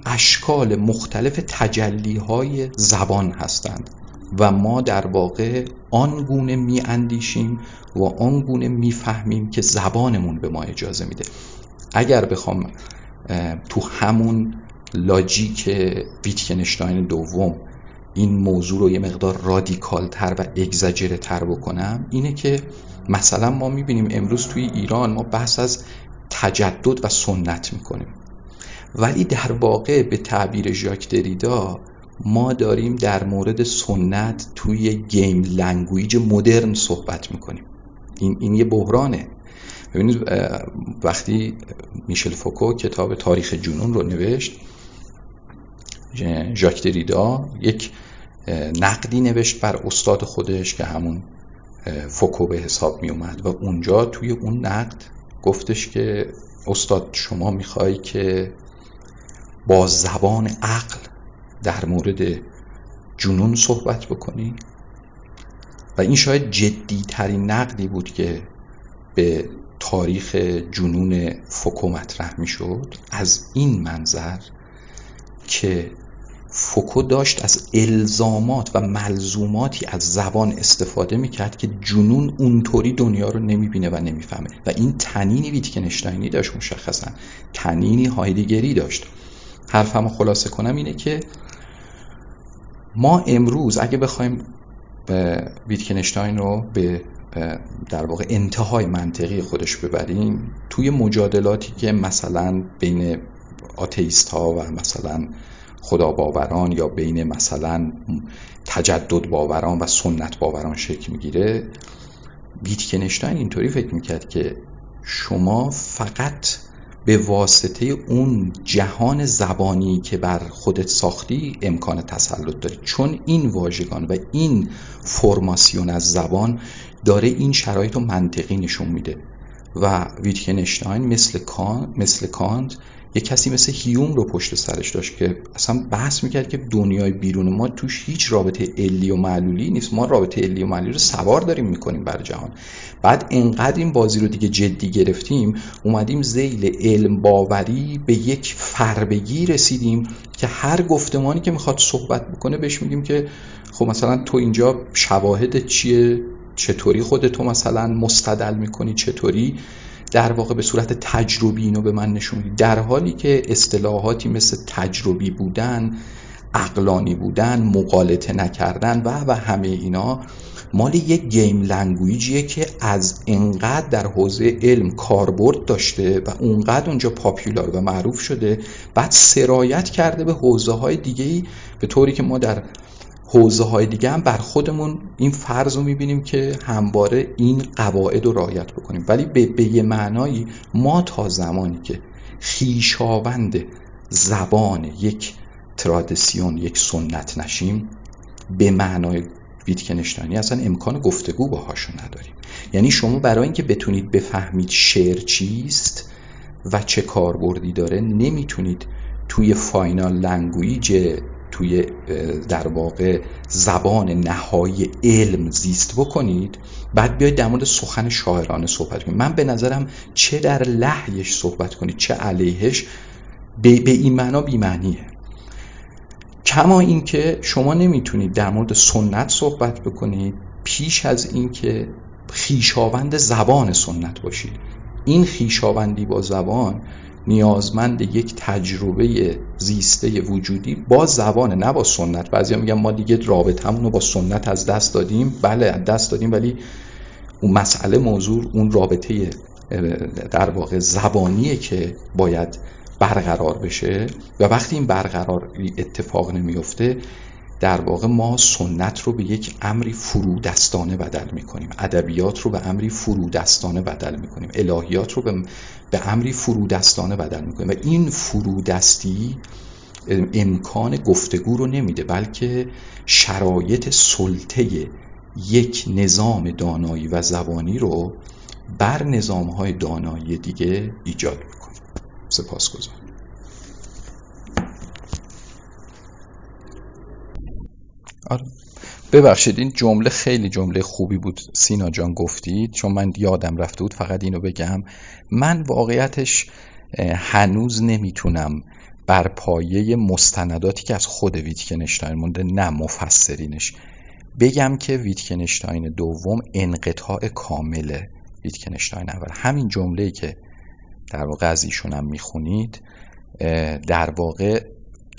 اشکال مختلف تجلی های زبان هستند. و ما در واقع آنگونه می اندیشیم و آنگونه می فهمیم که زبانمون به ما اجازه میده. اگر بخوام تو همون logic ویتکنشتاین دوم این موضوع رو یه مقدار رادیکال تر و اگزاجره تر بکنم اینه که مثلا ما می‌بینیم امروز توی ایران ما بحث از تجدد و سنت می‌کنیم. ولی در واقع به تعبیر ژاک دریدا ما داریم در مورد سنت توی game language مدرن صحبت می‌کنیم. این, این یه بحرانه. ببینید وقتی میشل فوکو کتاب تاریخ جنون رو نوشت ژاک دریدا یک نقدی نوشت بر استاد خودش که همون فوکو به حساب می اومد و اونجا توی اون نقد گفتش که استاد شما می‌خوای که با زبان عقل در مورد جنون صحبت بکنی؟ و این شاید جدی ترین نقدی بود که به تاریخ جنون فوکو مطرح می شد از این منظر که فوکو داشت از الزامات و ملزوماتی از زبان استفاده می‌کرد که جنون اونطوری دنیا رو نمی‌بینه و نمی‌فهمه. و این تنینی ویتکنشتاینی داشت مشخصا. تنینی هایدگری داشت. حرفمو خلاصه کنم اینه که ما امروز اگه بخوایم ویتکنشتاین رو به در واقع انتهای منطقی خودش ببریم توی مجادلاتی که مثلا بین آتیست ها و مثلا خدا باوران یا بین مثلا تجدد باوران و سنت باوران شکل می‌گیره ویتکنشتاین اینطوری فکر می‌کرد که شما فقط به واسطه اون جهان زبانی که بر خودت ساختی امکان تسلط داری چون این واژگان و این فرماسیون از زبان داره این شرایط رو منطقی نشون میده. و ویتکنشتاین مثل کان مثل کانت یه کسی مثل هیوم رو پشت سرش داشت که اصلا بحث می‌کرد که دنیای بیرون ما توش هیچ رابطه علی و معلولی نیست. ما رابطه علی و معلولی رو سوار داریم می‌کنیم بر جهان. بعد انقدر این بازی رو دیگه جدی گرفتیم اومدیم زیل علم باوری به یک فربگی رسیدیم که هر گفتمانی که می‌خواد صحبت بکنه بهش میگیم که خب مثلا تو اینجا شواهد چیه؟ چطوری خودتو مثلا مستدل می‌کنی؟ چطوری؟ در واقع به صورت تجربی اینو به من نشون در حالی که اصطلاحاتی مثل تجربی بودن اقلانی بودن مقالطه نکردن و و همه اینا مال یک گیم لنگویجیه که از انقدر در حوزه علم کاربرد داشته و اونقدر اونجا پاپیولار و معروف شده بعد سرایت کرده به حوزه های دیگه به طوری که ما در حوزه های دیگه هم بر خودمون این فرض رو می‌بینیم که همواره این قواعد رو رعایت بکنیم. ولی به, به یه معنایی ما تا زمانی که خیشاوند زبان یک ترادیسیون یک سنت نشیم به معنای ویتکنشتانی اصلا امکان گفتگو باهاشون نداریم. یعنی شما برای اینکه بتونید بفهمید شعر چیست و چه کاربردی داره نمی‌تونید توی final language توی در واقع زبان نهایی علم زیست بکنید بعد بیاید در مورد سخن شاعرانه صحبت کنید. من به نظرم چه در لهش صحبت کنید چه علیهش به, به این معنا بی‌معنیه. کما اینکه شما نمی‌تونید در مورد سنت صحبت بکنید پیش از اینکه خیشاوند زبان سنت باشید. این خیشاوندی با زبان نیازمند یک تجربه زیسته وجودی با زبان نه با سنت. بعضی میگن ما دیگه رابطمون رو با سنت از دست دادیم. بله از دست دادیم ولی اون مسئله موضوع اون رابطه در واقع زبانیه که باید برقرار بشه. و وقتی این برقرار اتفاق نمیفته در واقع ما سنت رو به یک امری فرودستانه بدل می‌کنیم. ادبیات رو به امری فرودستانه بدل می‌کنیم. الهیات رو به, به امری فرودستانه بدل می‌کنیم. و این فرودستی امکان گفتگو رو نمیده بلکه شرایط سلطه یک نظام دانایی و زبانی رو بر نظام های دانایی دیگه ایجاد می‌کنه سپاس آره. ببخشید این جمله خیلی جمله خوبی بود سینا جان گفتید چون من یادم رفته بود فقط اینو بگم. من واقعیتش هنوز نمی‌تونم بر پایه مستنداتی که از خود ویتکنشتاین مونده نه مفسرینش. بگم که ویتکنشتاین دوم انقطاع کامل ویتکنشتاین اول. همین جمله که در واقع از ایشون هم می‌خونید در واقع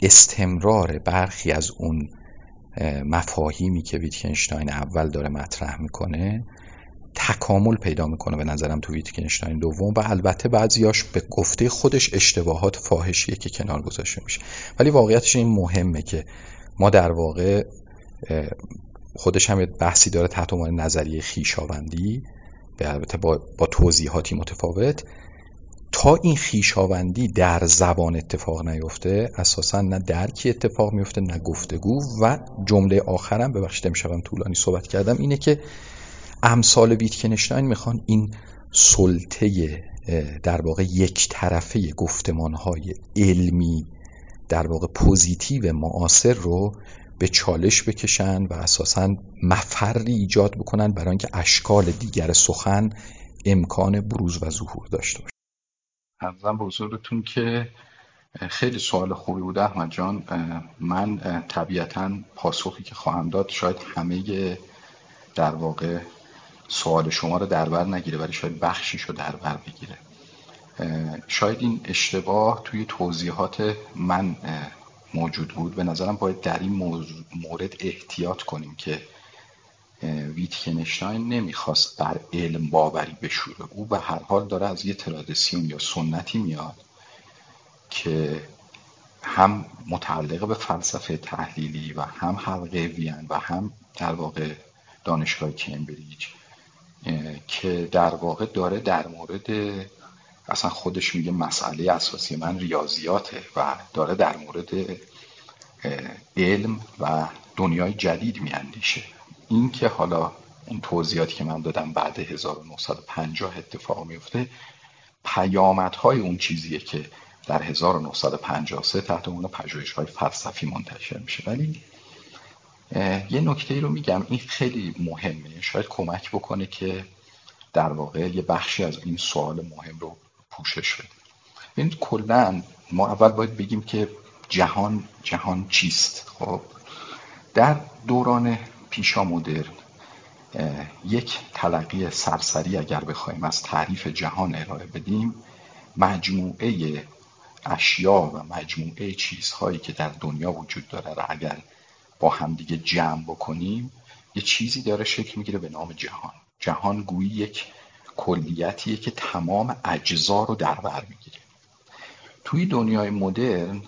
استمرار برخی از اون مفاهیمی که ویتکنشتاین اول داره مطرح می‌کنه تکامل پیدا می‌کنه به نظرم تو ویتکنشتاین دوم و البته بعضیاش به گفته خودش اشتباهات فاحشیه که کنار گذاشته میشه. ولی واقعیتش این مهمه که ما در واقع خودش هم بحثی داره تحت عنوان نظریه خیشاوندی به البته با, با توضیحاتی متفاوت. این خویشاوندی در زبان اتفاق نیفته اساسا نه درکی اتفاق میفته نه گفتگو. و جمله آخرم ببخشید امشبم طولانی صحبت کردم اینه که امثال ویتکنشتاین می‌خوان این سلطه در واقع یک طرفه گفتمان های علمی در واقع positive معاصر رو به چالش بکشن و اساسا مفری ایجاد بکنن برای اینکه اشکال دیگر سخن امکان بروز و ظهور داشته باشه. ارزم به حضورتون که خیلی سوال خوبی بود احمد جان. من طبیعتا پاسخی که خواهم داد شاید همه در واقع سوال شما رو در بر نگیره ولی شاید بخشیش رو در بر بگیره. شاید این اشتباه توی توضیحات من موجود بود. به نظرم باید در این مورد احتیاط کنیم که ویتکنشتاین نمی‌خواست بر علم باوری بشوره. او به هر حال داره از یه ترادیسیون یا سنتی میاد که هم متعلق به فلسفه تحلیلی و هم حلقه وین و هم در واقع دانشگاه کمبریج که در واقع داره در مورد اصلا خودش میگه مسئله اساسی من ریاضیاته و داره در مورد علم و دنیای جدید میاندیشه. این که حالا اون توضیحاتی که من دادم بعد 1950 اتفاق میفته پیامدهای اون چیزیه که در 1953 تحت عنوان پژوهش‌های فلسفی منتشر میشه. ولی یه نکته رو میگم این خیلی مهمه. شاید کمک بکنه که در واقع یه بخشی از این سوال مهم رو پوشش بده. این کلا ما اول باید بگیم که جهان جهان چیست؟ خب در دوران پیشا مدرن یک تلقی سرسری اگر بخوایم از تعریف جهان ارائه بدیم مجموعه اشیا و مجموعه چیزهایی که در دنیا وجود داره را اگر با همدیگه جمع بکنیم یه چیزی داره شکل می‌گیره به نام جهان. جهان گویی یک کلیتیه که تمام اجزا رو در بر می‌گیره. توی دنیای مدرن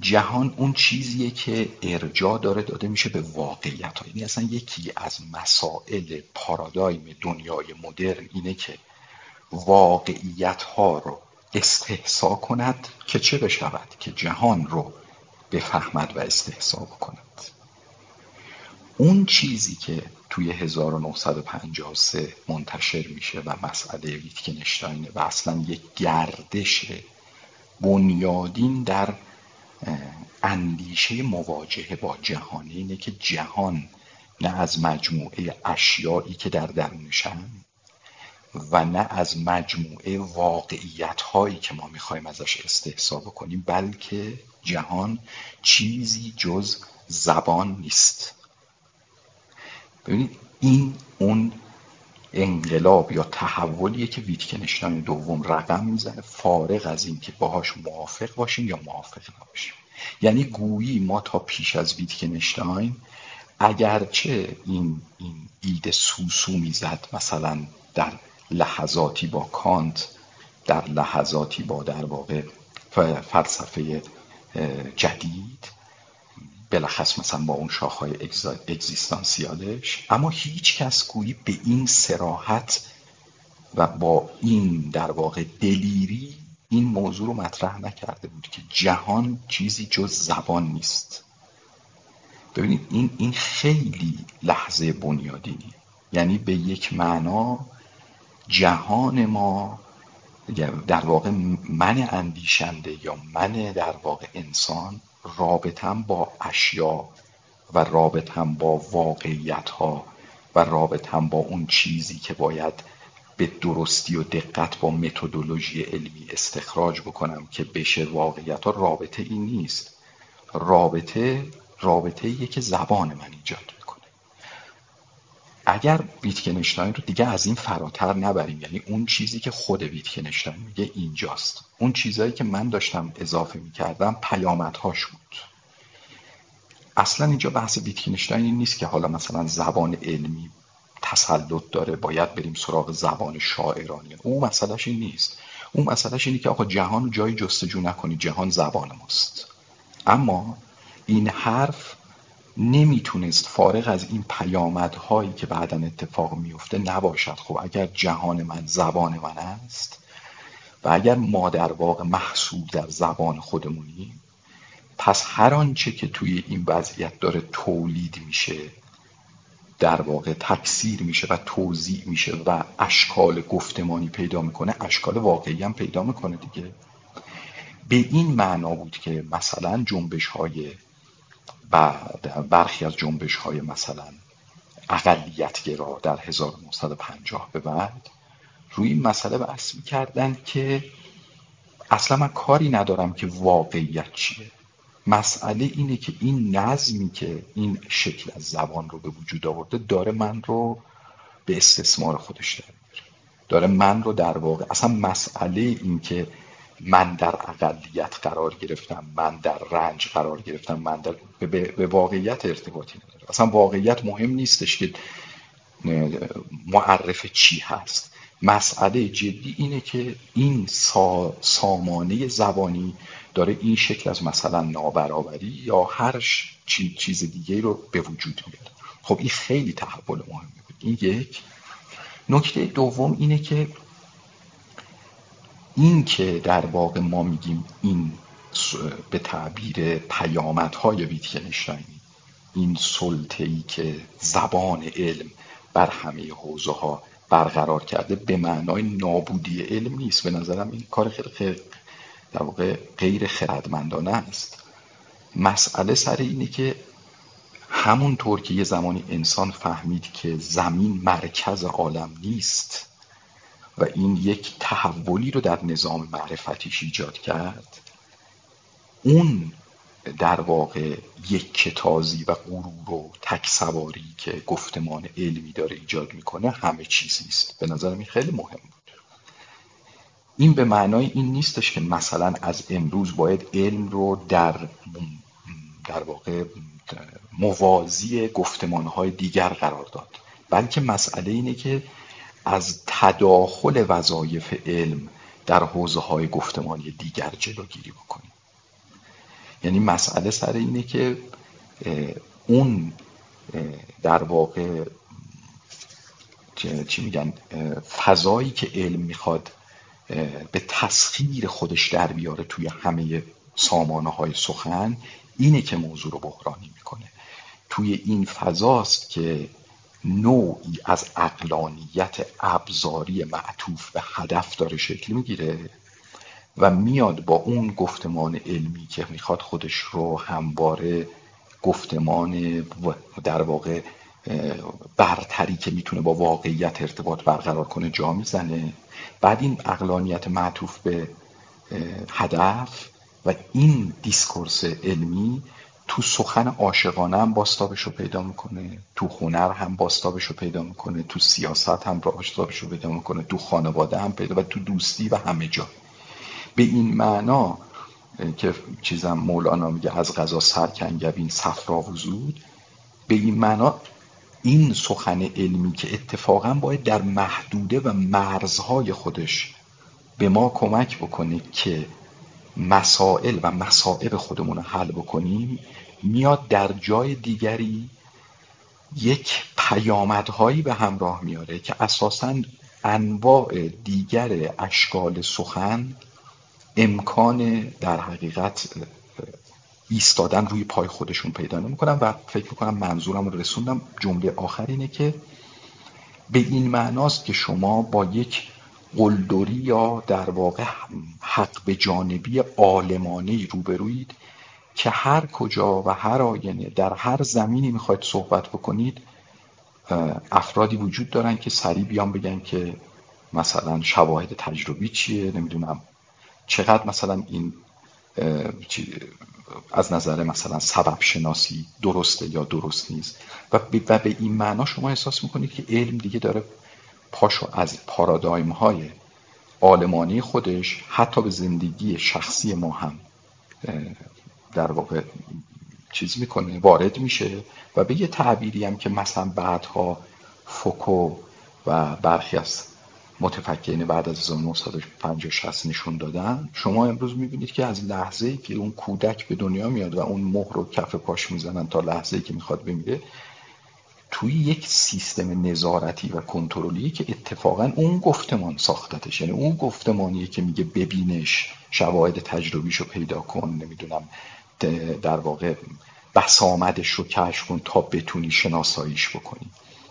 جهان اون چیزیه که ارجا داره داده میشه به واقعیت ها. یعنی اصلا یکی از مسائل پارادایم دنیای مدرن اینه که واقعیت ها رو استحسا کند که چه بشود؟ که جهان رو بفهمد و استحسا کند اون چیزی که توی 1953 منتشر میشه و مسئله ویتکنشتاینه و اصلا یک گردش بنیادین در اندیشه مواجهه با جهان اینه که جهان نه از مجموعه اشیایی که در درونشن و نه از مجموعه واقعیت هایی که ما می‌خوایم ازش استحصا کنیم بلکه جهان چیزی جز زبان نیست. ببینید این اون انقلاب یا تحولیه که ویتکنشتاین دوم رقم می‌زنه. فارغ از این که باهاش موافق باشیم یا موافق نباشیم. یعنی گویی ما تا پیش از ویتکنشتاین اگرچه این, این ایده سوسو می‌زد مثلا در لحظاتی با کانت در لحظاتی با در واقع فلسفه جدید بلخص مثلا با اون شاخهای اگزیستانسیالش. اما هیچ کس گویی به این سراحت و با این در واقع دلیری این موضوع رو مطرح نکرده بود که جهان چیزی جز زبان نیست. ببینید این این خیلی لحظه بنیادینی یعنی به یک معنا جهان ما در واقع من اندیشنده یا من در واقع انسان رابطم با اشیا و رابطم با واقعیت ها و رابطم با اون چیزی که باید به درستی و دقت با متدولوژی علمی استخراج بکنم که بشه واقعیت ها رابطه این نیست. رابطه رابطه که زبان من ایجاد. اگر ویتکنشتاین رو دیگه از این فراتر نبریم یعنی اون چیزی که خود ویتکنشتاین میگه اینجاست. اون چیزهایی که من داشتم اضافه می‌کردم پیامدهاش بود. اصلا اینجا بحث ویتکنشتاین این نیست که حالا مثلا زبان علمی تسلط داره باید بریم سراغ زبان شاعرانی. اون مسئلهش این نیست. اون مسئلهش اینه که آقا جهان رو جایی جستجو نکنی جهان زبان ماست. اما این حرف نمی‌تونست فارغ از این پیامدهایی که بعدا اتفاق میفته نباشد. خب اگر جهان من زبان من است و اگر ما در واقع محصول در زبان خودمونیم پس هر آنچه که توی این وضعیت داره تولید میشه در واقع تکثیر میشه و توضیح میشه و اشکال گفتمانی پیدا می‌کنه اشکال واقعی هم پیدا می‌کنه دیگه. به این معنا بود که مثلا جنبش های برخی از جنبش های مثلا اقلیتگرا در 1950 به بعد روی این مسئله بحث کردن که اصلا من کاری ندارم که واقعیت چیه. مسئله اینه که این نظمی که این شکل از زبان رو به وجود آورده داره من رو به استثمار خودش در داره من رو در واقع اصلا مسئله این که من در اقلیت قرار گرفتم من در رنج قرار گرفتم من در به, واقعیت ارتباطی نداره اصلا واقعیت مهم نیستش که معرف چی هست. مسئله جدی اینه که این سامانه زبانی داره این شکل از مثلا نابرابری یا هر چیز دیگه رو به وجود میاره. خب این خیلی تحول مهمی بود این یک. نکته دوم اینه که این که در واقع ما میگیم این به تعبیر پیامدهای ویتکنشتاینی این سلطه ای که زبان علم بر همه حوزه ها برقرار کرده به معنای نابودی علم نیست. به نظرم این کار خیلی در واقع غیر خردمندانه است. مسئله سر اینه که همونطور که یه زمانی انسان فهمید که زمین مرکز عالم نیست و این یک تحولی رو در نظام معرفتیش ایجاد کرد. اون در واقع یک کتازی و غرور و تکسواری که گفتمان علمی داره ایجاد می‌کنه همه چیز نیست. به نظر این خیلی مهم بود. این به معنای این نیستش که مثلا از امروز باید علم رو در در واقع موازی گفتمانهای دیگر قرار داد. بلکه مسئله اینه که از تداخل وظایف علم در حوزه های گفتمانی دیگر جلوگیری بکنیم. یعنی مسئله سر اینه که اون در واقع چی میگن فضایی که علم می‌خواد به تسخیر خودش در بیاره توی همه سامانه های سخن اینه که موضوع رو بحرانی می‌کنه. توی این فضاست که نوعی از اقلانیت ابزاری معطوف به هدف داره شکل می‌گیره و میاد با اون گفتمان علمی که می‌خواد خودش رو همواره گفتمان در واقع برتری که می‌تونه با واقعیت ارتباط برقرار کنه جا می‌زنه. بعد این اقلانیت معطوف به هدف و این دیسکورس علمی تو سخن عاشقانه هم باستابش رو پیدا می‌کنه تو هنر هم باستابش رو پیدا می‌کنه تو سیاست هم باستابش رو پیدا می‌کنه تو خانواده هم پیدا و تو دوستی و همه جا. به این معنا که چیزم مولانا میگه از غذا سرکنگبین صفرا وزود به این معنا این سخن علمی که اتفاقا باید در محدوده و مرزهای خودش به ما کمک بکنه که مسائل و مسائل خودمون رو حل بکنیم میاد در جای دیگری یک پیامدهایی به همراه میاره که اساسا انواع دیگر اشکال سخن امکان در حقیقت ایستادن روی پای خودشون پیدا نمی‌کنن و فکر می‌کنم منظورم رو رسوندم. جمله آخر اینه که به این معناست که شما با یک قلدری یا در واقع حق به جانبی آلمانه روبروید که هر کجا و هر آینه در هر زمینی می‌خواید صحبت بکنید افرادی وجود دارن که سریع بیان بگن که مثلا شواهد تجربی چیه نمی‌دونم. چقدر مثلا این از نظر مثلا سبب شناسی درسته یا درست نیست. و به این معنا شما احساس می‌کنید که علم دیگه داره پاشو از پارادایم های آلمانی خودش حتی به زندگی شخصی ما هم در واقع چیز می‌کنه وارد میشه و به یه تعبیری هم که مثلا بعدها فوکو و برخی از متفکرین بعد از 1950 60 نشون دادن شما امروز می‌بینید که از لحظه ای که اون کودک به دنیا میاد و اون مهر رو کف پاش می‌زنن تا لحظه ای که می‌خواد بمیره توی یک سیستم نظارتی و کنترلی که اتفاقا اون گفتمان ساختتش. یعنی اون گفتمانیه که میگه ببینش شواهد تجربیشو پیدا کن نمی‌دونم در واقع بسامدش رو کشف کن تا بتونی شناساییش بکنی.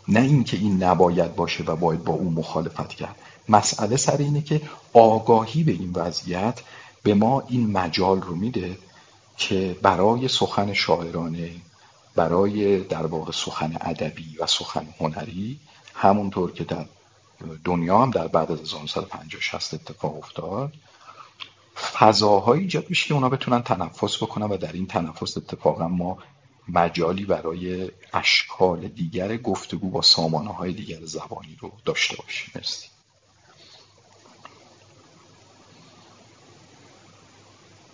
نه اینکه این نباید باشه و باید با اون مخالفت کرد. مسئله سر اینه که آگاهی به این وضعیت به ما این مجال رو میده که برای سخن شاعرانه برای در واقع سخن ادبی و سخن هنری همونطور که در دنیا هم در بعد از 1950 60 اتفاق افتاد. فضاهایی ایجاد میشه که اونا بتونن تنفس بکنن و در این تنفس اتفاقا ما مجالی برای اشکال دیگر گفتگو با سامانه های دیگر زبانی رو داشته باشیم. مرسی.